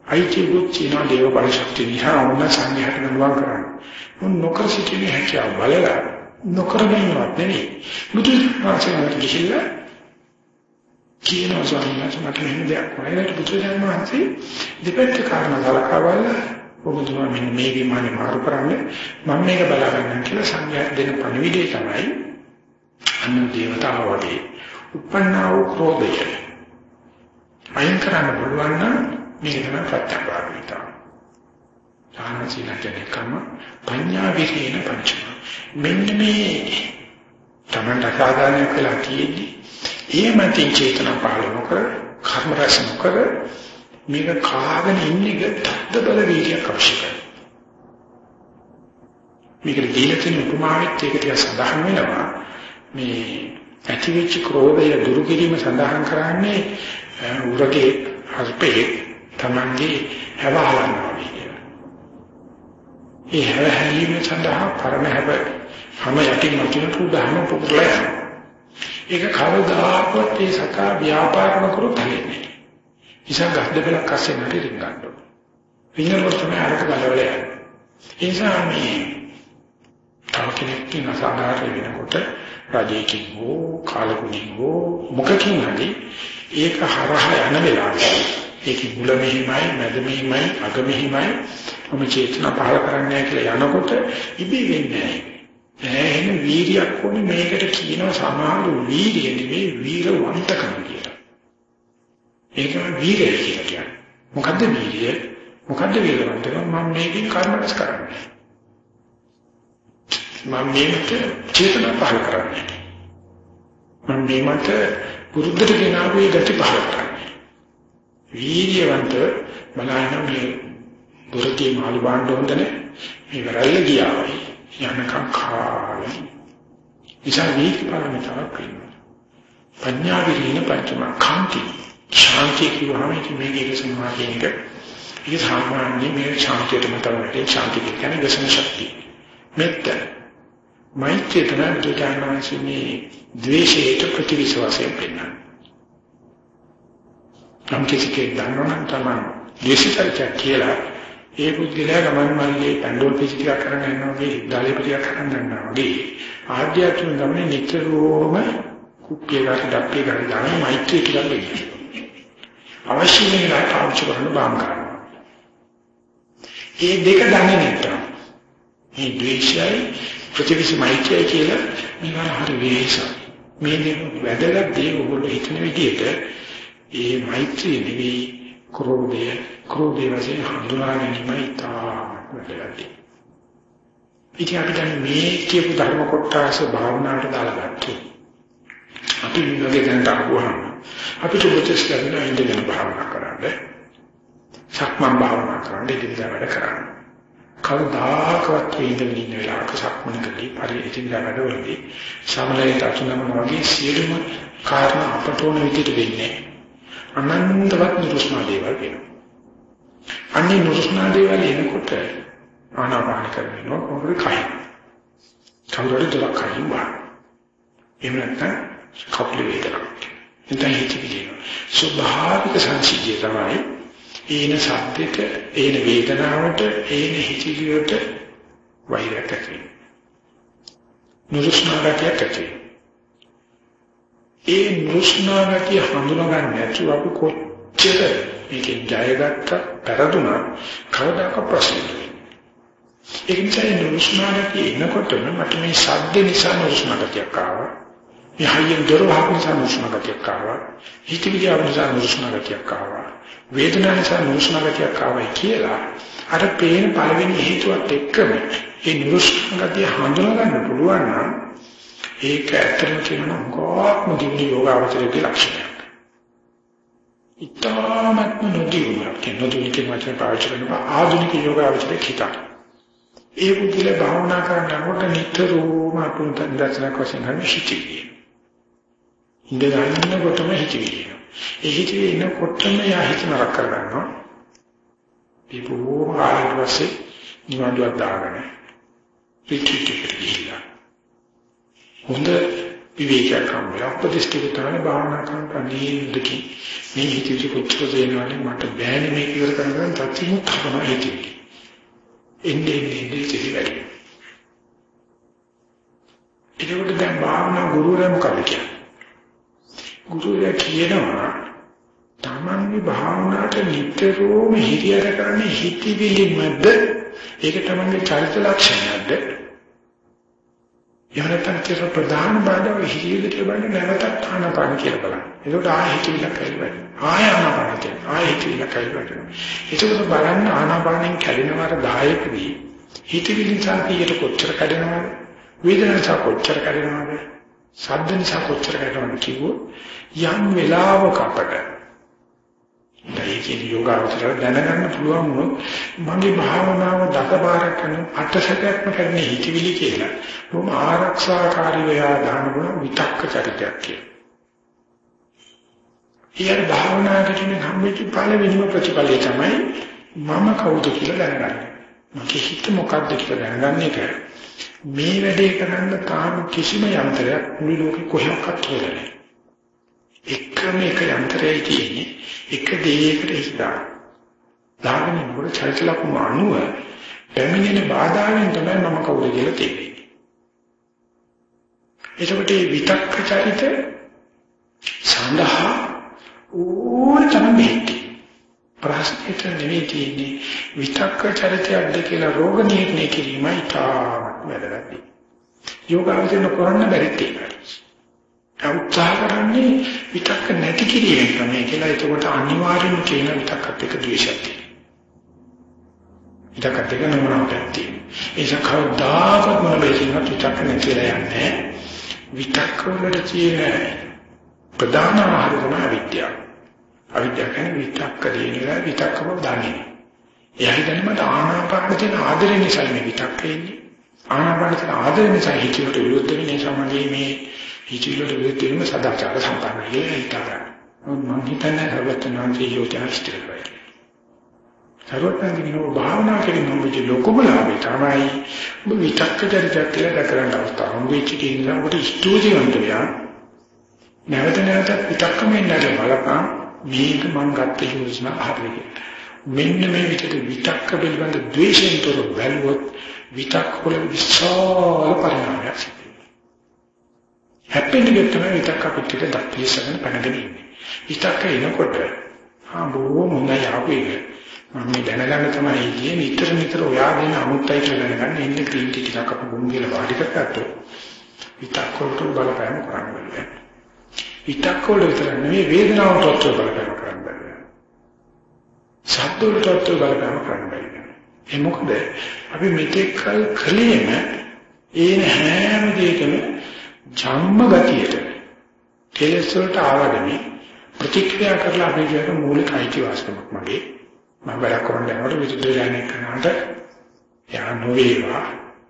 අයිති බුද්ධිනා දේව පරිශක්ති නිසා වුණ සංඝයාට නළුවන් කරන්නේ. මොන නොකර සිටින හැකියාව බලලා නොකර බැලුවත් නෙවෙයි. බුදු වහන්සේට ගිහිල්ලා කියනවා ස්වාමීන් වහන්සේ මට මෙහෙම දෙයක් වයිලට බුදු දහම වහන්සේ දෙපැත්ත කාරණා සලකා බලලා ඔබතුමා මෙන්න මේ විමානේ මාරු කරන්නේ. මම මේක බලා ගන්නම් කියලා සංඥා දෙන පණිවිඩය තමයි අන්න දේවතාව වගේ උපන්නා වූ ක්‍රෝධය. අයින් කරන්න පුළුවන් නම් මේක තමයි ප්‍රත්‍යක්ෂ සානසීලට දෙකම පඤ්ඤා විරේණ පංචම. මෙන්න මේ තමන් අසාධාරණ කළා කියෙද්දි ඒ මතින් චේතන පහළ නොකර කර්ම රැස් නොකර මේක කාගෙන ඉන්න එක තද්ද බල වීර්යයක් අවශ්‍යයි. මේකට දීලා තියෙන උපමාවෙත් ඒක ටික සඳහන් වෙනවා. මේ ඇතිවෙච්ච ක්‍රෝධය දුරු කිරීම සඳහන් කරන්නේ උරගේ හස්පේ තමන්ගේ හැවහලනවා කියලා. ඒ හැවහැලීම සඳහා පරණ හැව හැම යටින් මතුන පුදාන පුරලයි. ඒක කවදාකවත් ඒ සතා ව්‍යාපාර කරනකොට හරියන්නේ ඉතින් ගස් දෙකක් අස්සේ නැටි රින් ගන්න ඕන. රින්නකොට තමයි අරක බලවල යන්නේ. ඒ නිසා මේ තව කෙනෙක් කියන සාධාරණ වෙනකොට රජයකින් හෝ කාලකුණින් හෝ මොකකින් හරි ඒක හරහා යන වෙලාවට ඒකේ මුල මෙහිමයි මැද මෙහිමයි අග මෙහිමයි මම චේතනා පහල කරන්නේ කියලා යනකොට ඉබේ වෙන්නේ නැහැ. එහෙනම් වීරියක් ඕනේ මේකට කියනවා සමාන වීරිය නෙවෙයි වීරවන්තකම කියලා. ඒකම වීරය කියලා කියන්නේ. මොකද්ද වීරිය? මොකද්ද වීරවන්තකම? මම මේකෙන් කර්ම රැස් කරන්නේ. මම මේකට චේතනා පහල කරන්නේ. මම මේකට පුරුද්දට ගෙනාවු ගති පහල කරන්නේ. වීර්යවන්ත බලන්න මේ දුරදී මාළු බාණ්ඩ හොඳනේ. මේ වැරල්ල ගියා. යනකම් කාලේ. ඉතින් වීර්ය පාරමිතාවක් කියනවා. පඤ්ඤා විරින පංචම කාන්ති ශාන්තිය කියවහම ඉතින් මේක ඒක සමාධිය එක. ඒක සාමාන්‍ය මේ ශාන්තියටම තමයි ශාන්තිය කියන්නේ දසන ශක්තිය. මෙත්ත මෛත්‍රිය තමයි දුකානාංශනේ ද්වේෂයට ප්‍රතිවිශ්වාසයෙන් පෙන්නන. නම් කිසි කෙනෙක් දන්නවනම් තමයි ද්වේෂිතය කියලා ඒ පුද්ගලයා ගමන් මල්ලේ පඬෝල් පිටික කරගෙන යනවා වගේ ඉදාලේ පිටික කරගෙන යනවා වගේ ආධ්‍යාත්මික ගමනේ නිතරම කුප්පිය ගන්න ඩප්පිය ගන්න දාන මෛත්‍රිය කියලා වෙන්නේ. අවශ්‍ය වෙන පාවිච්චි කරන්න බාම් කරනවා. මේ දෙක දන්නේ නැත්නම් මේ ද්වේෂයයි ප්‍රතිවිසමයිකය කියලා මේවා හරි වෙනස. මේ දෙක වැදගත් දේ ඔයගොල්ලෝ හිතන විදිහට ඒ මෛත්‍රිය නෙවෙයි ක්‍රෝධය ක්‍රෝධය වශයෙන් හඳුනා ගැනීමයි තාමත් ඉතින් අපි දැන් මේ කියපු ධර්ම කොටස භාවනාවට දාලා ගත්තා. අපි මේ වගේ දැනට අහුවහම අපිට උපදෙස් ලැබෙනවා ඉඳගෙන භාවනා කරන්න. සක්මන් භාවනා කරන්න ඉදිරියට වැඩ කරන්න. කවදාකවත් වේදෙන ඉන්න වෙලාවක සක්මන් කළේ පරිවිතින් වැඩවලදී සමලයට අතුනම වගේ සියලුම කාරණා අපට ඕන විදිහට වෙන්නේ අනන්තවත් නිරුස්නා දේවල් වෙනවා. අන්නේ නිරුස්නා දේවල් එනකොට ආනාපාන කරනවා මොකද කයි. කවුරුද දොරක් කයින් බා. එහෙම නැත්නම් කප්ලි වේදනාවක්. එතන හිතවිලි. ස්වභාවික සංසිද්ධිය තමයි ඒන සද්දෙට, ඒන වේදනාවට, ඒන හිතවිලියට වෛරයක් ඇති වෙනවා. නුරුස්නාගතියක් ඇති වෙනවා. ඒ නුරුස්නාගතිය හඳුනා ගන්න නැතුව අපි කොච්චර මේකෙන් ජයගත්ත, පෙරදුනා කවදාක ප්‍රශ්න ඒ නිසා නුරුස්නාගතිය එනකොටම මට මේ සද්ද නිසා නුරුස්නාගතියක් ආවා. මේ හයියෙන් දොර වහන නිසා නුරුස්නාගතියක් ආවා. හිතවිලි නිසා නුරුස්නාගතියක් ආවා. වේදනාව නිසා නුරුස්නාගතියක් ආවයි කියලා අර පේන පළවෙනි හේතුවත් එක්කම ඒ නුරුස්නාගතිය හඳුනා ගන්න පුළුවන් නම් ඒක ඇත්තම කියනවා ගෝත්ම දිවි යෝගාවචරයේ ලක්ෂණයක්. ඉතාමත්ම නොදියුණක් කියන නොදියුණක වචන පාවිච්චි කරනවා ආධුනික යෝගාවචරයේ හිතා. ඒ බුද්ධිල භාවනා කරනකොට නිතරම අපුන්ට දර්ශනයක් වශයෙන් හරි හිතේ. ඉඳ ගන්නකොටම හිතේ. ඒ හිතේ ඉනකොටම යා හිත නරක කරගන්නවා. දීපෝ ආයෙත් පස්සේ නිවන්දුවක් දාගෙන පිටිට ගිහිල්ලා. හොඳ විවේකයක් හම්බෙලා උපදිෂ්ඨිත තමයි භාවනා කරන කණීන්දකි. මේ හිතේ කොච්චර දෙනවනේ මට බෑනේ මේක ඉවර කරගන්න තත්ත්වෙම තමයි හිතේ. එන්නේ එන්නේ ඉතිරි වැඩි. ඒකට දැන් භාවනා ගුරුවරයා මොකද කියන්නේ? ගුරුවරයා කියනවා තමන්ගේ භාවනාවට නිතරම හිරියර කරන්නේ හිතවිලිමද? ඒක තමන්ගේ චරිත ලක්ෂණයක්ද? යහනතර තේර ප්‍රධාන බාධා හිරියද කියලා බලන්න නැවතත් ආනපාන කියලා බලන්න. ඒකට ආයෙ හිතවිල්ල කරලා ආයෙ ආනපාන කියන ආයෙ හිතවිල්ල කරලා ඒකත් බලන්න ආනපානෙන් කැඩෙනවට දායකදී හිතවිලි සංකීයට කොච්චර කැඩෙනවද? වේදනාව කොච්චර කැඩෙනවද? ශබ්ද නිසා කොච්චර කැඩෙනවද කිව්වොත් යම් වෙලාවක අපට ඒකේ යෝගාවචර දැනගන්න පුළුවන් වුණොත් මගේ භාවනාව දකබාර කරන අටසකයක්ම කරන හිතවිලි කියලා බොහොම ආරක්ෂාකාරීව යා දාන ගුණ විතක්ක චරිතයක් කියලා. ඊයර භාවනාවකට හම්බෙච්ච පළවෙනිම ප්‍රතිඵලය තමයි මම කවුද කියලා දැනගන්න. මගේ හිත මොකක්ද කියලා දැනගන්න එක. මේ වැඩේ කරන්න තාම කිසිම යන්ත්‍රයක් මුළු ලෝකෙ කොහෙවත් හොයලා නැහැ. එකම එක යන්ත්‍රයයි තියෙන්නේ එක දෙයකට හිතා. දාගෙන මොකද චරිත ලක්ෂණ අනුව පැමිණෙන බාධාවෙන් තමයි මම කවුද කියලා තේරෙන්නේ. එතකොට මේ විතක්ක චරිත සඳහා ඕනතරම් මේක ප්‍රශ්නෙට නෙවෙයි තියෙන්නේ විතක්ක චරිතයක්ද කියලා රෝග නිర్ణය කිරීමයි තාමත් වැදගත්. යෝගාවචරණ කරන්න බැරි තියෙනවා. උත්සාහ කරන්නේ විතක්ක නැති කිරීම තමයි කියලා එතකොට අනිවාර්යයෙන්ම කියන විතක්කත් එක්ක ද්වේෂයක් තියෙනවා. විතක්කත් එක්ක නමනාවක් තියෙනවා. ඒක කවදාකවත් මොන බේසින්වත් විතක්ක නැතිලා යන්නේ. විතක්ක වල තියෙන ප්‍රධාන ආහාර තමයි අවිද්‍යාව. අවිද්‍යාව කියන්නේ විතක්ක දෙනවා විතක්ක බව දන්නේ. එයා හිතන්නේ මට ආනාපාන තියෙන ආදරේ නිසා මේ විතක්ක එන්නේ. ආනාපාන තියෙන ආදරේ නිසා හිතේට විරුද්ධ වෙන නිසා මගේ මේ හිතවිල්ලට විරුද්ධ වීම සදාචාර සම්පන්නයි කියලා හිතනවා. මම හිතන්නේ සර්වඥාන්සේ යෝජනා ඉස්තරයි. සර්වඥාන්ගේ නෝ භාවනා කරන මොකද ලොකුම ලාභය තමයි ඔබ විචක්ක චරිතයක් කියලා දකරන අවස්ථාව. ඔබ ඉච්චිතින් ඔබට ස්තුතිවන්ත වෙනවා. නැවත නැවත විචක්කම ඉන්නගේ බලපං මේක මං ගත්ත යෝජනා හරියට. මෙන්න මේ විදිහට විචක්ක පිළිබඳ ද්වේෂයෙන් තොර බැලුවොත් විචක්ක වල විශාල පරිණාමයක් හැප්පෙන්න ගියොත් තමයි විතක් අපිට දත්තියසගෙන පැනගෙන ඉන්නේ. විතක් එනකොට ආ බොහොම හොඳයි ආපේ. මම මේ දැනගන්න තමයි ඉන්නේ නිතර නිතර ඔයා දෙන අමුත්තයි කියලා දැනගන්න ඉන්නේ ක්‍රීම් ටී ටිකක් අපු බුම් කියලා වාඩි කරගත්තොත් විතක් වලට බලපෑම කරන්න බෑ. විතක් වල විතර නෙවෙයි වේදනාවට බලපෑම කරන්න බෑ. ශබ්ද වලට බලපෑම කරන්න බෑ. ඒ මොකද අපි මෙතෙක් කල කලේම ඒ හැම දෙයකම ජම්ම ගතියට කෙලෙස් වලට ආවදමි ප්‍රතික්‍රියා කරලා අපි කියන මූලික අයිතිවාසිකමක් මගේ මම වැඩ කරන්න යනකොට විදුලි යන්නේ කරනකොට යා නොවේවා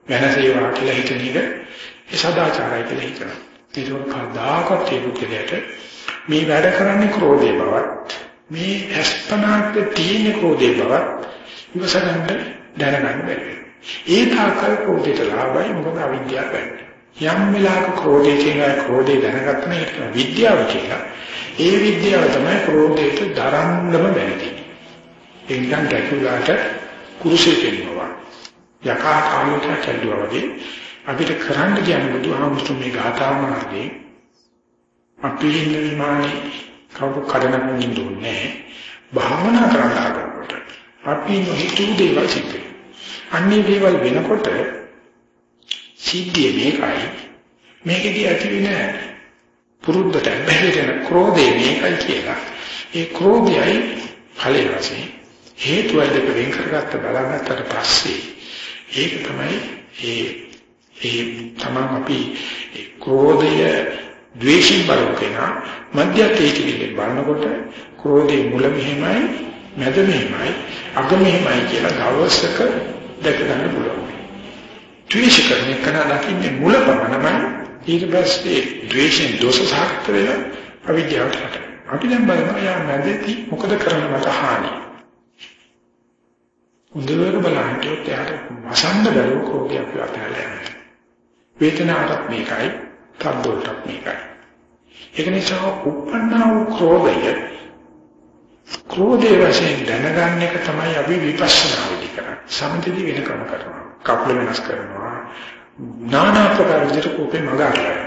වෙනසේවා කියලා හිතන එක ඒ සදාචාරය කියලා හිතනවා. ඒක කවදාකවත් ඒ පුද්ගලයාට මේ වැඩ කරන්නේ ක්‍රෝධේ බවත් මේ අස්පනාට තියෙන ක්‍රෝධේ බවත් ඉවසගන්න දැනගන්න බැහැ. ඒ තාකල් ක්‍රෝධයට ලාභයි මොකද අවිද්‍යාව වෙන්නේ. යම් වෙලාවක ක්‍රෝධය කියන ක්‍රෝධය දැනගත්තම ඒක විද්‍යාව කියලා. ඒ විද්‍යාව තමයි ක්‍රෝධයට දරන්නම බැරි. ඒ නිකන් ඩැකියුලාට කුරුසෙ කෙනෙක්වා. යකා කාමයට කැඩුවා වගේ අපිට කරන්න කියන්නේ බුදුහාමුදුරු මේ ගාථා මාර්ගයේ අපි ඉන්න විමානේ කවුරු කඩනකින් ඉන්නේ භාවනා කරන්න ආගමකට. අපි නොහිතූ දේවල් සිද්ධ අන්නේ දේවල් වෙනකොට සිද්ධිය මේකයි. මේකෙදී ඇති වෙන පුරුද්දට බැහැරෙන ක්‍රෝධය මේකයි කියලා. ඒ ක්‍රෝධයයි ඵලයේ වශයෙන් හේතුව දෙක වෙන් කරගත්ත බලගත්තට පස්සේ ඒක තමයි ඒ ඒ තමයි අපි ක්‍රෝධය ද්වේෂයෙන් බලනවා මධ්‍යතේකෙදී බලනකොට ක්‍රෝධේ මුල මෙහෙමයි මැද මෙහෙමයි අග මෙහෙමයි කියලා දවසක දැක ගන්න පුළුවන්. ද්වේෂ කරන එක නකින්නේ මුල පමණයි ඊට පස්සේ ද්වේෂයෙන් දෝෂ සාහිත වෙන අවිද්‍යාවට අපි දැන් බලනවා යා මැදදී මොකද කරන්න මට හානි. උදේවල බලන්නේ එයාට වසන්න බැරුව කෝපයක් අපහැරලා යනවා. වේදනාවක් මේකයි තද්දොටක් මේකයි. ඒක නිසා උපන්නා වූ ක්‍රෝධය ක්‍රෝධයේ වශයෙන් දැනගන්න එක තමයි අපි විපස්සනා වෙදි කරන්නේ. සමථදී වෙන ක්‍රම කරනවා. කප්ල වෙනස් කරනවා. নানা ප්‍රකාර විදිහට කෝපේ මග අරගෙන.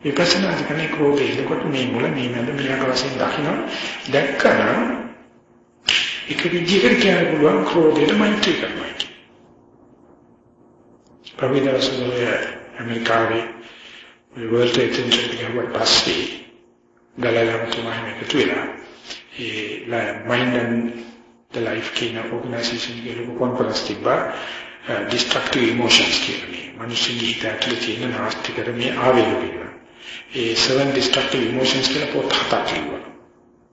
විපස්සනා කියන්නේ ක්‍රෝධය එතකොට මේ මුල මේ මැද මෙයාක වශයෙන් දකින්න දැක්කම එක විදිහකට කියන්න පුළුවන් ක්‍රෝධයට මෛත්‍රී කරනවා. ප්‍රවිදවසෝය ඇමරිකාවේ World Trade Center ගියුවා පස්සේ ගලලම තුමා මේකතු වෙලා ඒ Mind and the Life කියන organization එකේ ලොකු conference තිබ්බා destructive emotions කියන්නේ මිනිස්සුන්ගේ හිත ඇතුලේ තියෙන නාස්තිකර මේ ආවේග පිළිබඳ. ඒ seven destructive emotions කියලා පොත් හතක් තිබ්බා.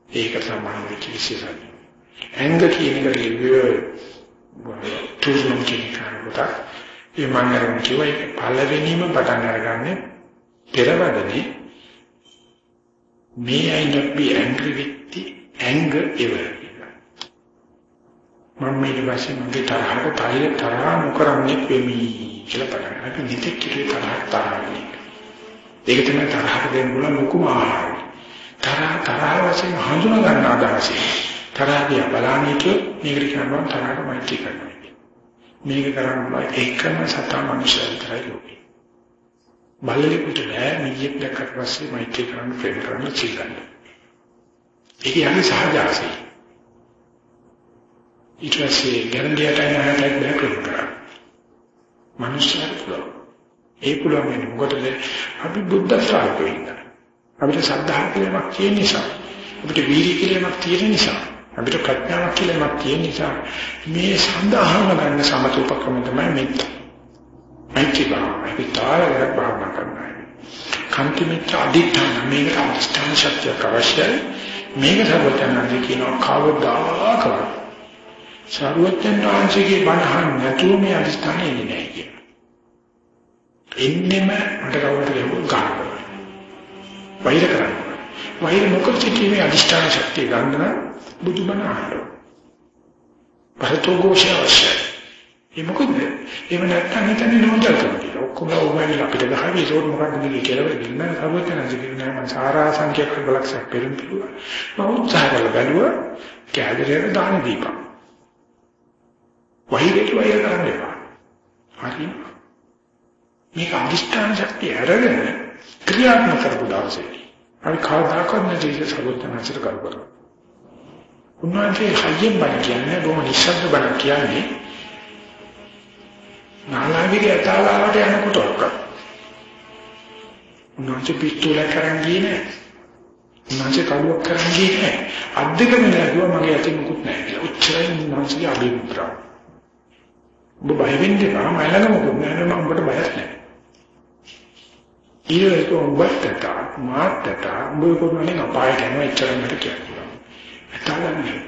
ඒක සමාන වෙච්ච විශේෂයි. anger කියන එක ලිව්වේ තුරුම් කියන කාරණාවට ඒ මම අරන් කිව්වා ඒක පළවෙනිම පටන් අරගන්නේ පෙරවදනේ may I not be angry with the anger ever මම මේ ඊපස්සේ මගේ තරහට තයිල තරහ නොකරන්නේ වෙමි කියලා පටන් ගන්න. අපි නිතර කිරේ තරහ තරහන්නේ. ඒක තමයි තරහට දෙන්න බුණ ලොකුම ආහාරය. තරහ තරහ වශයෙන් හඳුනා ගන්න අදහසයි. තරහ දිහා බලන්නේ මේකට කියනවා තරහට මෛත්‍රී කරනවා. මේක කරන්න එකම සතා මනුෂ්‍යය විතරයි ලෝකේ. බලලෙකුට නෑ මිනිහෙක් දැක්කට පස්සේ මෛත්‍රී කරන්න ප්‍රේම කරන්න සීල් ගන්න. ඒක යන්නේ සහජාසයි. ඊට පස්සේ ගැරන්ඩියට යනහට බෑකරන කරා. මනුෂ්‍යයෙක් පුළුවන්. ඒ පුළුවන් වෙන්නේ මොකටද? අපි බුද්ධ ශ්‍රාවකයෝ ඉන්න. අපිට සද්ධා කියලාක් තියෙන නිසා, අපිට වීර්ය කියලාක් තියෙන නිසා අපිට ප්‍රඥාවක් කියලා එකක් තියෙන නිසා මේ සඳහාම ගන්න සමත උපක්‍රම තමයි මෙත්ත. මෛත්‍රී භාවනාව. ඒක තාරයක් භාවනා කරනවා. කන්තිමිච්ච අධිඨාන මේක අධිෂ්ඨාන ශක්තිය අවශ්‍යයි. මේක සර්වඥාන්සේ කියනවා කවදාකවත් සර්වඥාන්සේගේ බණහන් නැතුව මේ අධිෂ්ඨානෙ එන්නේ නැහැ කියලා. එන්නෙම මට කවුරුත් ගන්න. වෛර කරනවා. වෛර මොකද කියන්නේ අධිෂ්ඨාන ශක්තිය ගන්න බුදුබණ අහනවා. භරතෝ ഘോഷය අවශ්‍යයි. ඒ මොකද? එහෙම නැත්නම් හිතන්නේ නෝන්ජල් කරනවා. ඔක්කොම ඕමයි අපිට ගහවි ඒක මොකක්ද මේ කියලා වෙන්න සර්වඥාන්සේ කියනවා මම සාරා සංඛ්‍යාක බලක්ෂයක් පෙරම් පිළුවා. මම උත්සාහ කරලා බැලුවා කැදරේට දාන දීපා. වහිරට වෛර කරන්න එපා. හරි. මේක අදිෂ්ඨාන ශක්තිය අරගෙන ක්‍රියාත්මක කරපු දවසේ අපි කවදාකවත් නැති සර්වඥාන්සේට කරුවා. උන්වහන්සේ හයියෙන් බණ කියන්නේ බොහොම නිශ්ශබ්ද බණ කියන්නේ නාලාවිගේ අතාලාවට යනකොට ඔක්ක. උන්වහන්සේ පිටුල කරන් ගියේ නෑ. උන්වහන්සේ කඩුවක් කරන් ගියේ නෑ. අද්දකම නෑදුවා මගේ අතින් මුකුත් නෑ කියලා. උච්චරයි උන්වහන්සේගේ අභිමුත්‍රා. ඔබ බය වෙන්න එපා. මම ළඟ මොකද නෑ මම ඔබට බයත් නෑ. ඊළඟට ඔබට මාත්තට ඔබ කොහොමද අපායට යනවා ඉච්චරකට කියන්නේ. තලන්නේ.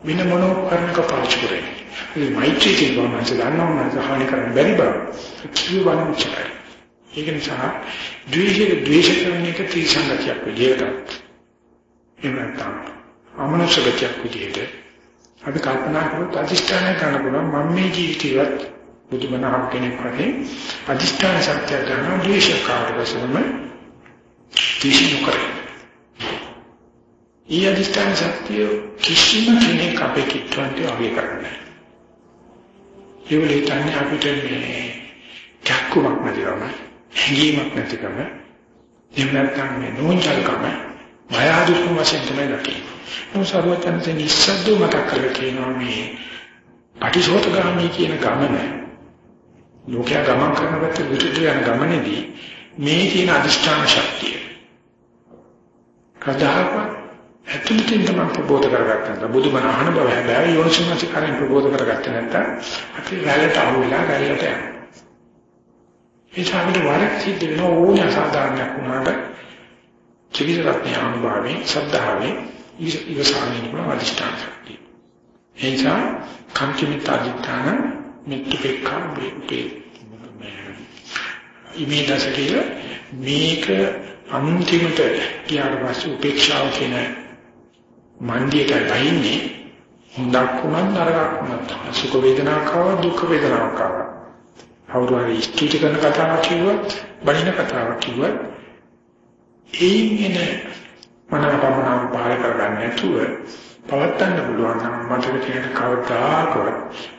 වෙන මොනෝකරණක පාවිච්චි කරන්නේ. ඒ මෛත්‍රී කියන බව මම දන්නවා මම සහාය කරන්න බැරි බව. කියවන උච්චාරය. ඒක නිසා ද්වේෂය ද්වේෂ කරන එක තීසංගතියක් විදියට එහෙම නැත්නම් අමනුෂ්‍යකතියක් විදියට අපි කල්පනා කරොත් අධිෂ්ඨානය කරන්න පුළුවන් මම මේ ජීවිතේවත් බුදුමනහක් කෙනෙක් වගේ අධිෂ්ඨාන සත්‍ය ගන්න ද්වේෂකාරකසම තීක්ෂණ කරේ. ඊ අධිෂ්ඨාන සත්‍ය කිසිම කෙනෙක් අපේ කිට්ටුවට අගය කරන්නේ. ඒ වෙලේ තන්නේ අපිට මේ කක්කුමක් නැතිවම හැඟීමක් නැතිකම එහෙම නැත්නම් මේ නෝන්ජල්කම මයාදුක්ම වශයෙන් තමයි දකින්නේ. මොකද සරුවචනසේ නිස්සද්ද මතක් කරලා කියනවා මේ පටිසෝතගාමී කියන ගමන ලෝකයා ගමන් කරනකොට විරුද්ධ යන ගමනේදී මේ තියෙන අදිෂ්ඨාන ශක්තිය කදාක ඇතුළතින් තමයි ප්‍රබෝධ කරගත්තා. බුදුබණ අහන බව හැබැයි යෝනිසමති කරෙන් ප්‍රබෝධ කරගත්තේ නැත්නම් අපි රැළට අහු වෙලා රැළට යනවා. ඒ සාමිට වරක් සිද්ධ වෙන ඕන අසාධාරණයක් වුණාට ත්‍රිවිධ අනුභවයෙන් සද්ධාවේ ඉවසාමින් වල අධිෂ්ඨාන ශක්තිය. ඒ නිසා කම්කිමිත අධිෂ්ඨාන මිත්‍තිපේක්ඛා වේපේ ඉමේදස කියලා මේක අන්තිමට ගියාට පස්සේ උපේක්ෂාව කියන මන්දියට බහින්නේ හොඳක් වුණත් නරකක් වුණත් සුඛ වේදනාවක් ආව දුක් වේදනාවක් ආව. කවුරු හරි ස්තුති කරන කතාවක් කිව්වත් බණින කතාවක් කිව්වත් ඒින් එන මනරපමනාව පාල කරගන්න නැතුව පවත්තන්න පුළුවන් නම් මතක තියෙන කවදාකවත්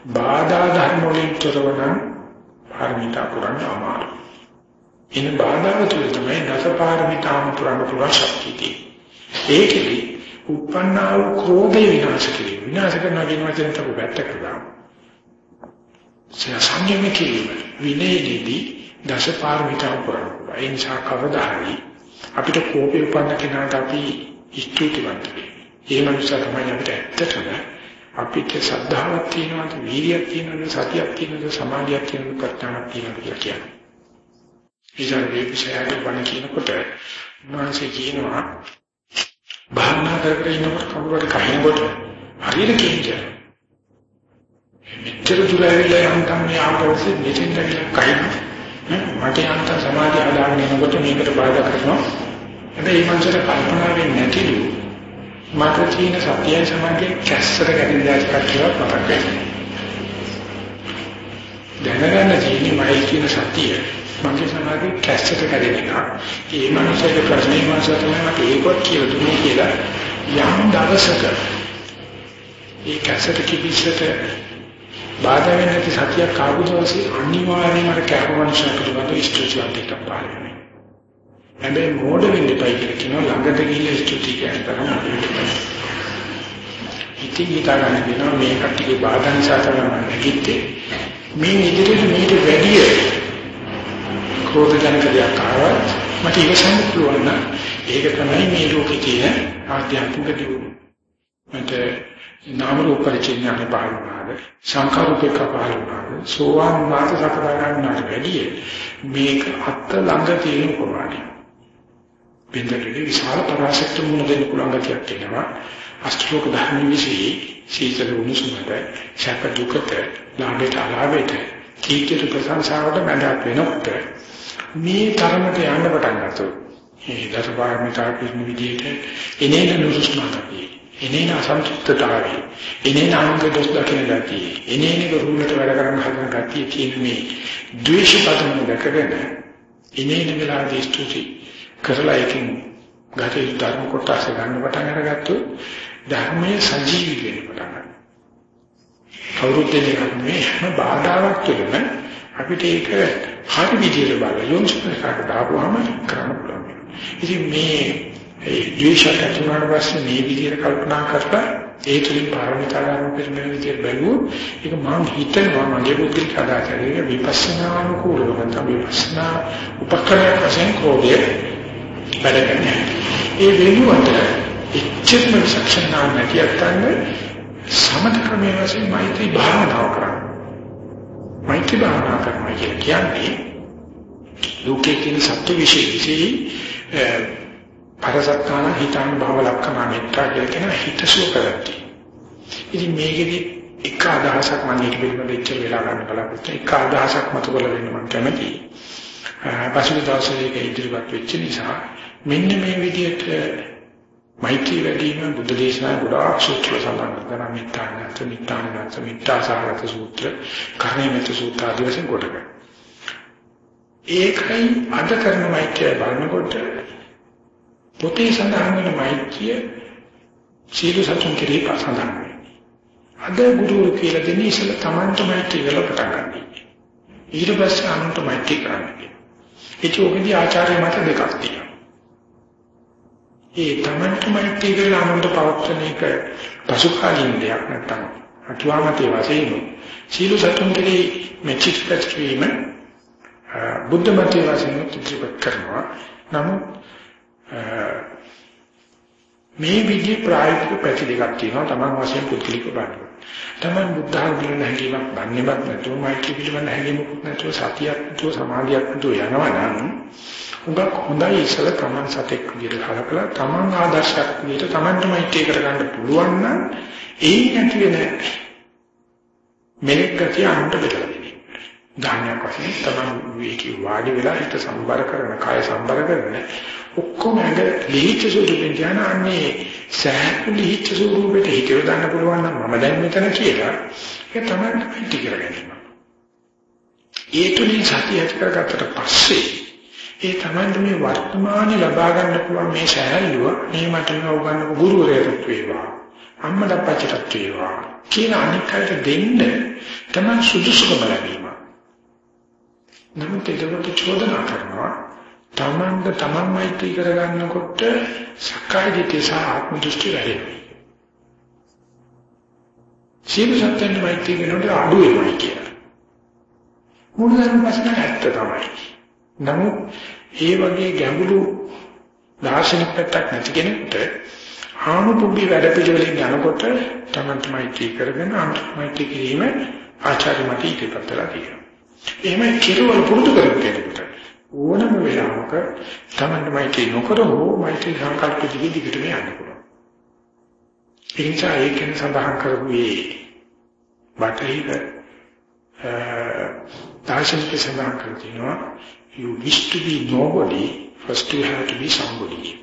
බාධා ධර්ම වලින් තොරව නම් පාරමිතා පුරන්න අමාරුයි. එන බාධා තුළ තමයි දසපාරමිතාම පුරන්න පුළුවන් ශක්තිය ඒකෙදි උපන්නා වූ ක්‍රෝධය විනාශ කිරීම. විනාශ කරනවා කියන වචනේ තමයි වැටක දාන්න. සංයම කිරීම විනයදී දසපාරමිතා පුරන්න. ඒ නිසා කවදා හරි අපිට කෝපය උපන්න කෙනාට අපි ස්තුතිවන්ත වෙනවා. ඒ මනුස්සයා තමයි අපිට ඇත්තටම අපිට ශ්‍රද්ධාවක් තියෙනවද, වීර්යයක් තියෙනවද, සතියක් තියෙනවද, සමාධියක් තියෙනවද, ප්‍රඥාවක් තියෙනවද කියලා කියන්නේ. ඉතින් මේ විෂයයට බණ කියනකොට මානසික කියනවා භාවනා කරගෙන ඉන්නකොට කවුරුහරි කහිනකොට හරියට කියන්නේ. මෙච්චර දුර ඇවිල්ලා යන්තම් මේ ආපස්සේ මෙතෙන් දැක්ක කහින මට යන්ත සමාධිය හදාගෙන යනකොට මේකට බාධා කරනවා. හැබැයි මේ මනසට කල්පනා වෙන්නේ නැතිලු මට තියෙන සතියයි සමාධිය කැස්සට ගැටිලා කට්ටියක් මතක් වෙනවා. දැනගන්න තියෙන්නේ මයි කියන සතිය මගේ සමාධිය කැස්සට කැඩෙන එක. ඒ මනසට ප්‍රශ්නේ මාස තමයි මට ඒකත් කියලා දුන්නේ කියලා යම් දවසක ඒ කැස්සට කිවිසට බාධා වෙන නැති සතියක් ආපු දවසේ අනිවාර්යයෙන්ම අර කැපවන්ෂය පිළිබඳව ඉස්තුතියක් පාරන්නේ. හැබැයි මෝඩ වෙන්න එපා කියලා කියනවා ළඟට ගිහිල්ලා ස්තුති කියන තරම ඉතින් හිතා ගන්න වෙනවා මේ කට්ටියගේ බාධා නිසා තමයි මම නැගිට්ටේ. මේ ඉදිරියට මේට වැඩිය ක්‍රෝධ ජනක දෙයක් ආවත් මට ඉවසන්න පුළුවන් නම් ඒක තමයි මේ ලෝකේ තියෙන ආධ්‍යාත්මික දියුණුව. මට නාම රූප පරිච්ඡේඥාන පහළවනාද සංඛාර රූපක පහළවනාද සෝවාන් මාත සතරගාමීනාට වැඩිය මේක අත්ත ළඟ තියෙන ප්‍රමාණය. බින්දකේ විශාල පරාසක්ත මුණ දෙන්න පුළුවන් ගතියක් තියෙනවා. අෂ්ටලෝක ධර්ම විශ්ී සීතල උණුසුමට ශාක දුකට ලාභයට අලාභයට කීකිට ප්‍රශංසාවට මැදක් වෙනකොට මේ තරමට යන්න පටන් ගත්තොත් මේ දසපාරමිතා කියන විදිහට එනේන නුරුස්නාකතිය එනේන අසන්තුෂ්ඨතාවය එනේන අංග දොස් දකින ගතිය එනේන ගරුණට වැඩ කරන හදන ගතිය කියන මේ ද්වේෂ පදම දැකගෙන එනේන වෙලාවේ ස්තුති කරලා එකකින් ගතේ ධර්ම කොටස ගන්න පටන් අරගත්තොත් ධර්මයේ සජීවී වෙන්න පටන් ගන්නවා. කවුරුත් දෙන්නේ මේ හැම බාධාවක් තුළම අපිට ඒක හරි විදියට බලලා යොමුසකට දාපුවාම කරන්න පුළුවන්. ඉතින් මේ ඒ ද්වේෂයට තුනට පස්සේ මේ විදියට කල්පනා කරලා ඒ තුලින් පාරමිතාවන් පිළිබඳ විදියට බැලුවොත් ඒක මම හිතනවා මගේ බුද්ධික අදාචරයේ විපස්සනා අනුකූලව නැත්නම් විපස්සනා උපකරණ වශයෙන් කෝඩේ වැඩ කරන්නේ. ඒ වෙනුවට එච්චරම විචක්ෂණා නැති අත්තන්න සමත ක්‍රමයේ වශයෙන් මෛත්‍රී භාවනාව කරන්න. මෛත්‍රී භාවනා කරනවා කියන්නේ ලෝකයේ තියෙන සත්‍ය විශේෂයි පරසත්තාන හිතාන භව ලක්ෂණ මෙත්තා කියන හිතසුව කරති. ඉතින් මේකෙදි එක අදහසක් මම ඊට පිළිබඳව ඉච්චර වෙලා ගන්න බලාපොරොත්තු එක අදහසක් මතු කරලා දෙන්න මම කැමතියි. පසුගිය දවසේ ඒක ඉදිරිපත් වෙච්ච නිසා මෙන්න මේ විදිහට මෛත්‍රී වැඩිම බුද්ධ දේශනා ගොඩාක් සූත්‍ර සඳහන් කරනවා මිත්‍යානත් මිත්‍යානත් මිත්‍යාසාරත සූත්‍ර කර්ණීයමෙත සූත්‍ර ආදී වශයෙන් කොටක. ඒකයි අද කරන මෛත්‍රිය බලනකොට පොතේ සඳහන් වෙන මෛත්‍රිය සීල සතුන් කෙරෙහි සඳහන් වෙනවා. අද ගුරුවරු කියලා දෙන්නේ ඉතල Tamanට මෛත්‍රී කරලා පටන් ගන්න. ඊට පස්සේ අනුන්ට මෛත්‍රී කරන්න. ඒක ඔකදී ආචාර්ය මත දෙකක් තියෙනවා. ඒ Tamanට මෛත්‍රී කරලා අනුන්ට පවත්වන එක පසුකාලීන දෙයක් නැත්තම් අටුවාමතේ වශයෙන් සීල සතුන් කෙරෙහි මෙචිත් පැත්වීම බුද්ධ මතේ වශයෙන් ඉදිරිපත් කරනවා. නමුත් මේ විදිහේ ප්‍රායෝගික පැති දෙකක් තියෙනවා Taman වශයෙන් පුද්ගලික බලන්න. Taman බුද්ධ ධර්මයෙන් හැඟීමක් බන්නේවත් නැතුව මෛත්‍රී පිළිබඳ හැඟීමක් නැතුව සතියක් නැතුව සමාධියක් නැතුව යනවා නම් උගක් හොඳයි ඉස්සල Taman සතෙක් විදිහට කලකලා Taman ආදර්ශයක් විදිහට Tamanට මෛත්‍රී කරගන්න පුළුවන් නම් ඒ නැති වෙන මෙලෙක් ගතිය අන්ට බෙදලා ධාන්‍යයක් වශයෙන් තමයි වේකී වාඩි වෙලා හිත සම්බර කරන කාය සම්බර කරන ඔක්කොම ඇඟ ලිහිච්ච ස්වරූපෙන් යන අන්නේ සෑහළු ලිහිච්ච ස්වරූපෙට හිත යොදන්න පුළුවන් නම් මම දැන් මෙතන කියලා ඒක තමයි පිටි කරගන්න. ඒ තුලින් සතිය ඇති කරගත්තට පස්සේ ඒ තමයි මේ වර්තමානයේ ලබා ගන්න පුළුවන් මේ සෑහළුව මේ මට උගන්වපු ගුරුවරයෙක් වේවා අම්මට අපච්චිට වේවා කියන අනිකට දෙන්න තමයි සුදුසුකම ලැබීම. නමුත් ඒකට චෝදනා කරනවා තමන්ද තමන් මෛත්‍රී කරගන්නකොට සක්කාය දිට්ඨිය සහ ආත්ම දෘෂ්ටි රැඳෙනවා. සීල සත්‍යයෙන් මෛත්‍රී කරනකොට අඩු වෙනවා කියලා. මුලින්ම ප්‍රශ්න ඇත්ත තමයි. නමුත් ඒ වගේ ගැඹුරු දාර්ශනික පැත්තක් නැති කෙනෙකුට ආනුභවී වැඩ පිළිවෙලින් යනකොට තමන් මෛත්‍රී කරගෙන අන්ත මෛත්‍රී කිරීම ආචාර්ය මත ඉතිපත් වෙලා තියෙනවා. එහෙම කෙරුවල පුරුදු කරගන්නකොට ඕනම වෙලාවක තමන්ට මෛත්‍රී නොකර හෝ මෛත්‍රී සංකල්ප දිගින් දිගටම යන්න පුළුවන්. ඒ නිසා ඒකෙන් සඳහන් කරපු මේ බටහිර දාර්ශනික සඳහන් කරනවා you wish to be nobody first you have to be somebody.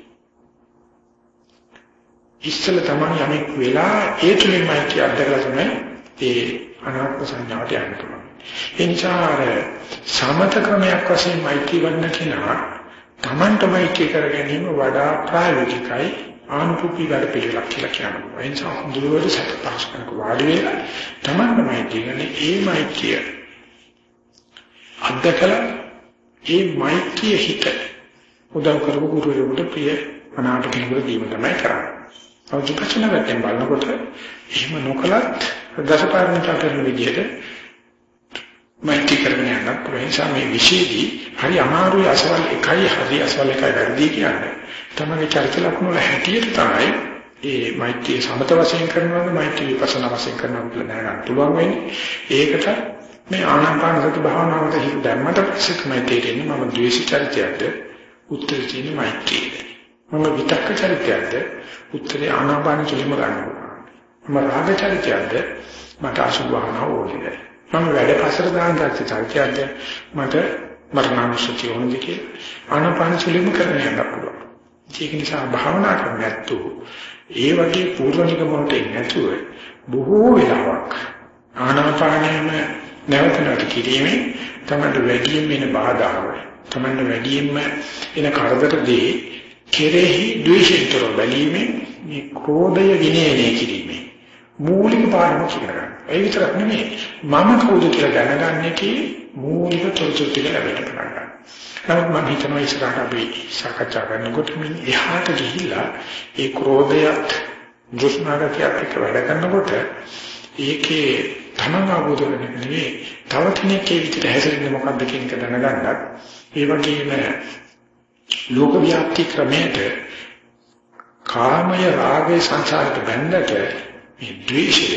ඉස්සල තමයි යමෙක් වෙලා ඒ තුලින් මෛත්‍රී අත්දකලා තමයි ඒ අනාත්ම සංඥාවට යන්න පුළුවන්. ඒ නිසා අර සමත ක්‍රමයක් වශයෙන් මෛත්‍රී වඩන කෙනා Tamanට මෛත්‍රී කර ගැනීම වඩා ප්‍රායෝගිකයි ආනුකූපී වැඩ පිළිවෙලක් කියලා කියනවා. ඒ නිසා හොඳට සත්‍යපක්ෂ කරක වාඩි වෙලා Tamanට මෛත්‍රී කරන්නේ ඒ මෛත්‍රිය අත්දකලා ඒ මෛත්‍රිය හිත උදව් කරපු ගුරුවරයෙකුට ප්‍රිය අනාට කෙනෙකුට දීම තමයි කරන්නේ. අවුරුදු පැත්තෙන් බලනකොට එහෙම නොකලත් දසපාරමිතා කරන විදිහට මෛත්‍රී කරගෙන යනත් පුළුවන්. නිසා මේ විශේෂී හරි අමාරුයි අසවල් එකයි හරි අසවල් එකයි වැඩි කියන්නේ. තමයි චරිත ලක්ෂණ වල හැටියට තමයි ඒ මෛත්‍රී සමත වශයෙන් කරනවද මෛත්‍රී විපස්සනා වශයෙන් කරනවද කියලා දැනගන්න පුළුවන් වෙන්නේ. ඒකට මේ ආනාපාන සති භාවනාවට හිත දැම්මට පස්සේ තමයි තේරෙන්නේ මම ද්වේෂ චරිතයක්ද උත්තර තියෙන මෛත්‍රියද? මම විතක්ක චරිතයක්ද උත්තරේ ආනාපාන තුලින්ම ගන්නවා මම රාග චරිතයක්ද මට අසුභ භාවනාව ඕනේ මම වැඩ පසර දාන දැක්ක චරිතයක්ද මට මරණානුස්සතිය ඕනද කියලා. ආනාපාන සුලිම කරන්න යන්න පුළුවන්. ඒක නිසා භාවනා කරන්න නැත්තු ඒ වගේ පූර්වනික මොහොතේ නැතුව බොහෝ වෙලාවක් ආනාපානයම නැවත නැවත කිරීමෙන් තමයි වැඩියෙන් වෙන බාධාව තමයි වැඩියෙන්ම එන කරදර දේ කෙරෙහි ද්වේෂිතව බැලීමෙන් මේ ක්‍රෝධය විනයනය කිරීමෙන් මූලික පාඩම කියලා ඒ විතරක් නෙමෙයි මම කවුද කියලා දැනගන්න එකේ මූලික තොරතුරු ටික ලැබෙන්න පටන් ගන්නවා. නමුත් මම හිතනවා ඉස්සරහට අපි සාකච්ඡා කරනකොට මින් එහාට ගිහිල්ලා ඒ ක්‍රෝධයත් දුෂ්ණාගතියත් එක්ක වැඩ කරනකොට ඒකේ තමන් අවබෝධ කරගන්න නෙවෙයි තව කෙනෙක් ඒ විදිහට හැසිරෙන්නේ මොකක්ද කියන එක දැනගන්නත් ඒ වගේම ලෝක ව්‍යාප්ති ක්‍රමයට කාමය රාගය සංසාරට බැඳට මේ ද්වේෂය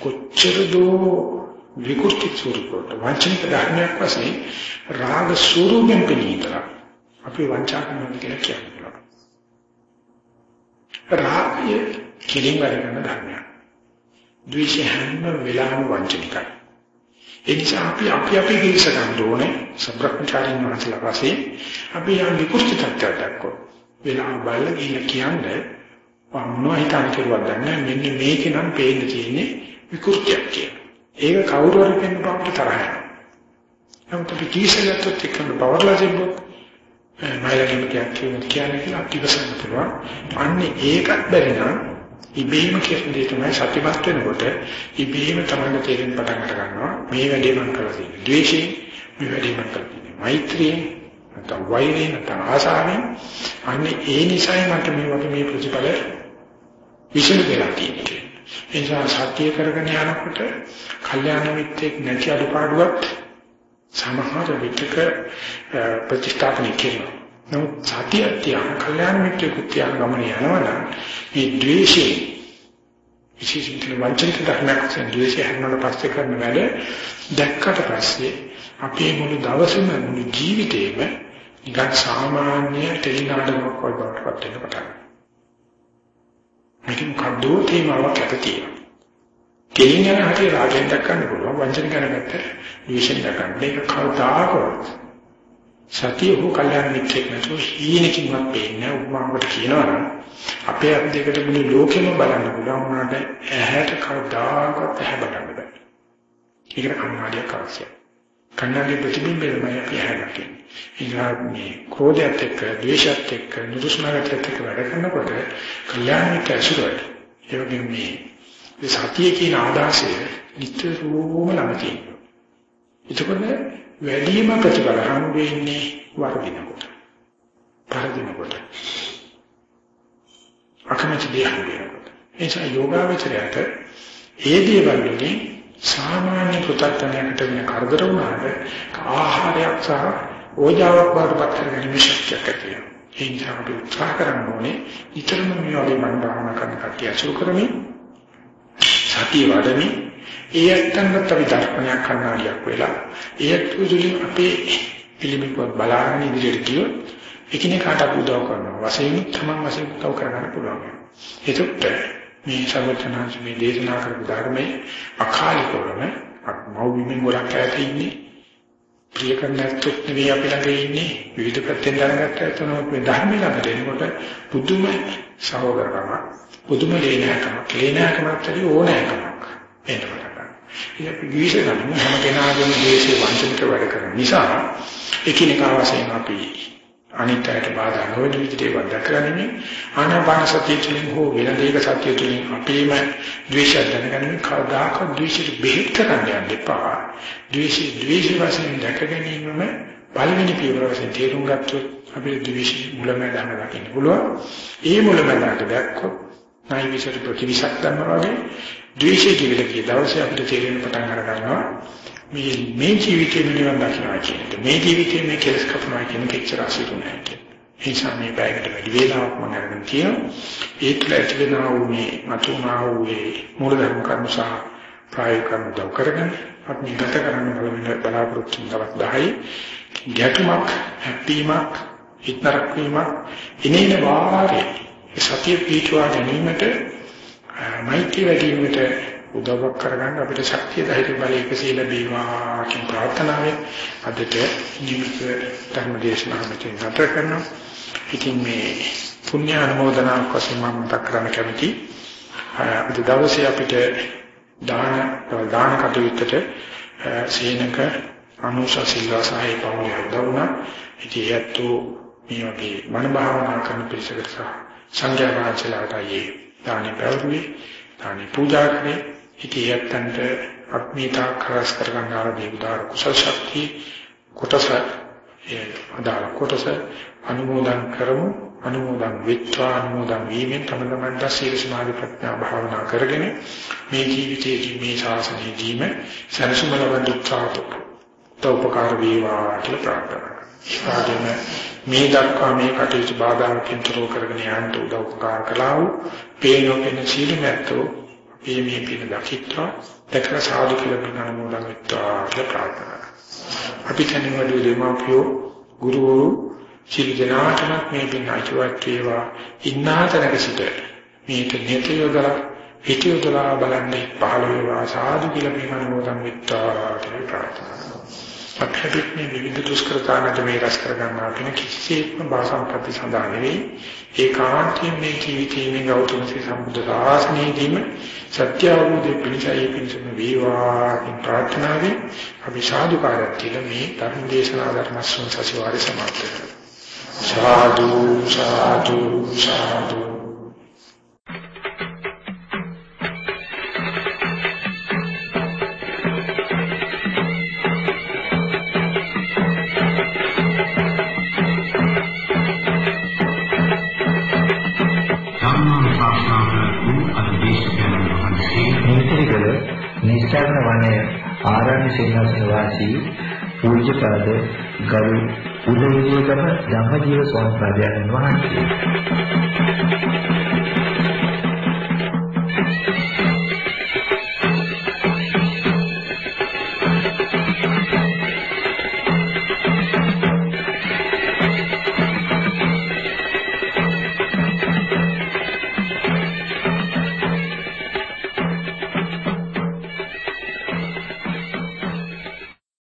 කොච්චර දෝ විකෘති ස්වරූපකට වංචනික ධර්මයක් වශයෙන් රාග ස්වරූපෙන් පිළිතර අපි වංචා කරනවා කියලා කියනවා. රාගය කිලින් වැඩ කරන ධර්මයක්. ද්වේෂය හැම වෙලාවෙම වංචනිකයි. ඒ නිසා අපි අපි අපි හිංස ගන්න ඕනේ සබ්‍රක්‍මචාරින් වහන්සේලා වශයෙන් අපි යම් විකෘති තත්ත්වයක් දක්වෝ. වෙලාව බලලා ගිහින් කියන්නේ මොනවා හිතන කෙරුවක් ගන්න මෙන්න මේක නම් පේන්න තියෙන්නේ විකෘතියක් කියලා. ඒක කවුරු හරි කෙනෙක් බවට තරහ යනවා. නමුත් අපි කීසලත්වත් එක්කම බවර්ලා තිබ්බොත් මයිලකින් කියන්නේ කියලා අතිවසන්න පුළුවන්. අන්නේ ඒකත් බැරි නම් ඉබේම කියන දේ තමයි සත්‍යමත් වෙනකොට ඉබේම තමයි තේරෙන්න පටන් ගන්නවා මේ වැඩේ මම කරලා තියෙන්නේ. ද්වේෂයෙන් මේ වැඩේ මම කරලා තියෙන්නේ. මෛත්‍රියෙන් නැත්නම් වෛරයෙන් නැත්නම් ආසාවෙන් අන්නේ ඒ නිසයි මට මේ වගේ මේ ප්‍රතිඵල විශ්ල වෙලා තියෙන්නේ. ඒ නිසා සත්‍ය කරගෙන යනකොට කල්යාණ මිත්‍රෙක් නැති අඩපාඩුවක් සමහර විටක ප්‍රතිස්ථාපනය කරනවා. නමුත් සතිය තියන කල්යාණ මිත්‍රෙකුට තියන ගමන යනවනම් මේ ද්වේෂයෙන් විශේෂයෙන් වංචනික ධර්මයක් වශයෙන් ද්වේෂය හැමෝම පස්සේ කරන වැඩ දැක්කට පස්සේ අපේ මුළු දවසම මුළු ජීවිතේම නිකන් සාමාන්‍ය ටෙලිනාටකයක් වගේ බවට පත් වෙන පටන් මේක කඩෝ තේමාවක් ඇතියි. කෙලින් යන හැටි රාගෙන් දක්වන්න පුළුවන් වංචනික කරගත්ත ද්වේෂයෙන් දක්වන්න. මේක කවදාකවත් සතිය හෝ කල්යාණ මිත්‍රෙක් නැතුව හීනකින්වත් පේන්නේ උපමාවට කියනවනම් අපේ අත් දෙකට මුළු ලෝකෙම බලන්න පුළුවන් වුණාට ඇහැට කවදාකවත් ඇහැ බලන්න බෑ. ඒකට කණ්ණාඩියක් අවශ්‍යයි. කණ්ණාඩිය ප්‍රතිබිම්බයමයි අපි ඇහැට ඉන්නවා මේ ක්‍රෝධයත් එක්ක, ද්වේෂයත් එක්ක, නිරුස්නාගතත් එක්ක වැඩ කරනකොට කල්යාණ මිත්‍ර ඇසුරට ඒ වගේ මේ සතිය කියන ආදාසය නිතරම ළඟ තියෙනවා. එතකොට වැඩිම ප්‍රතිඵල හම් වෙන්නේ වර්ධිනකොට. පරදිනකොට. අකමැති දේ හම් වෙනකොට. එනිසා යෝගාවචරයට ඒ දේවල් වලින් සාමාන්‍ය පුතත්ණයකට වෙන කරදර වුණාට ආහාරයක් සහ ඕජාවක් බාටපත් කරගන්න ශක්තියක් ඇති වෙනවා. ඒ නිසා අපි උත්සාහ කරන්න ඕනේ නිතරම මේ වගේ මන භාවනා කරන කට්ටිය අසුර කරමින් සතිය වඩමින් ඒ ඇත්තන්ට අපි දර්ශනයක් කන්නාඩියක් වෙලා ඒ ඇතුළේ අපේ පිළිමිකවත් බලාගෙන ඉදිරියට ගියොත් එකිනෙකාට උදව් කරනවා. වශයෙන් තමන් වශයෙන් උදව් කරගන්න පුළුවන් ඒකට මේ සර්වඥාන්ස මේ දේශනා කරපු ධර්මයේ අකාලිකවම මෞවිමින් ගොඩක් ඈත ඉන්නේ. ප්‍රිය කරන්නත් නෙවෙයි අපි ළඟ ඉන්නේ. විවිධ පැත්තෙන් දැනගත්ත ඇතනොත් මේ ධර්ම ළඟට එනකොට පුදුම සහෝදරකමක් පුදුම ලේනකමක්. ලේනකමක් ඇති ඕනෑකමක්. එනවා ඉතින් අපි ද්වේෂ ගන්න හැම කෙනාගේම ද්වේෂේ වංචනික වැඩ කරන නිසා එකිනෙකා වශයෙන් අපි අනිත් අයට බාධා නොවන විදිහට ඒවා දැකගන්නේ ආනාපාන සතිය තුළින් හෝ වෙන දෙයක සතිය තුළින් අපේම ද්වේෂය දැනගන්න කවදාක ද්වේෂෙට බෙහෙත් කරන්න යන්න එපා. ද්වේෂي ද්වේෂ වශයෙන් දැක ගැනීමම පළවෙනි පියවර වශයෙන් තේරුම් ගත්තොත් අපේ ද්වේෂي මුලමඳ දකින්න පුළුවන්. ඒ මුලමඳට දැක්කොත් නයි විශේෂ ප්‍රතිවිසක් ගන්නවා වගේ ද්වේෂය කියලා කිය දවසේ අපිට තේරෙන්න පටන් අර ගන්නවා මේ මේ ජීවිතේ නිවන් දකින්නවා කියන්නේ මේ ජීවිතේ මේ කෙලස් කපනවා කියන කෙච්චර අසිරු නැහැ කියන්නේ. ඒ නිසා මේ බයකට වැඩි වේලාවක් මම අරගෙන තියෙනවා. ඒ තුළ ඇතිවෙනා වූ මේ මතුනා වූ මේ මූලධර්ම කර්ම සහ ප්‍රායෝගික කර්ම දව කරගෙන අපි ගත කරන්න බලමින් බලාපොරොත්තු දවස් 10 ගැටුමක් හැප්පීමක් හිතනක් වීමක් ඉනේන වාරේ සතිය පිටුවා ගැනීමට මෛත්‍රී වැඩිවීමට උදව්වක් කරගන්න අපිට ශක්තිය ධෛර්ය බලය එකසේ ලැබීමා කියන ප්‍රාර්ථනාවෙන් අදට ජීවිත ධර්ම දේශනාව මෙතන නතර කරනවා. ඉතින් මේ පුණ්‍ය අනුමෝදනාවක් වශයෙන් මම මතක් කරන්න කැමති. අද දවසේ අපිට දාන දාන කටයුත්තට සීනක අනුශාසිල්ලා සහාය පවුල යොදවුණා. ඉතින් ඒත් මේ වගේ මන භාවනා කරන පිරිසකට සහ සංඝයා වහන්සේලාට ආයේ දානි පැවරුවේ දානි පූජා කරේ ඉතියත්තන්ට අත්මීතා කරස් කරගන්න ආරදී උදාර කුසල ශක්තිය කොටස ඒ අදාළ කොටස අනුමෝදන් කරමු. අනුමෝදන් විත්වා අනුමෝදන් වීමෙන් තම තමන්ට සීල සමාධි ප්‍රඥා භාවනා කරගෙන මේ ජීවිතයේදී මේ ශාසනයේදීම සරසුම ලබන දුක්ඛාත තෝපකාර වේවා කියලා ප්‍රාර්ථනා කරනවා. මේ දක්වා මේ කටයුතු බාධාකින් තොරව කරගෙන යන්න උදව් උපකාර කළා වූ පේනෝපෙන සීලමැත්තෝ මේ මේ පින දකිත්වා. දැකලා සාදු කියලා පිනන මොඩන් විත්වා කියලා ප්‍රාර්ථනා අපි තනියම දෙමාපියෝ ගුරුවරු සියලු දෙනාටම මේ පින අචුවත් වේවා. ඉන්නාතරක සිට මේක නිතයදලා හිතියොදලා බලන්නේ පහළ වේවා. සාදු කියලා පිළිමන මොදන් විත්තා කියලා ප්‍රාර්ථනා කරනවා. අපිට මේ විවිධ දුෂ්කරතාවන්ට මේ රස කර ගන්නවා කියන කිසිසේත්ම භාෂාම්පති සඳහන් නෙවෙයි. ඒකාන්තයෙන් මේ ජීවිතයේ ගෞතම ශ්‍රී සම්බුද්ධ ශාසනයේදීම සත්‍ය අවබෝධය පිණිසයි පිණිසම වේවා කියන ප්‍රාර්ථනාවෙන් අපි සාදුකාරයක් කියලා මේ ධර්ම දේශනා ධර්ම සංසසිවාරය සමාප්ත කරනවා. සාදු සාදු සාදු ආරණ්‍ය සේනාසන වාසී පූජ්‍යපාද ගරු උදේවිදේකම ධම්මජීව ස්වාමීන් වහන්සේ.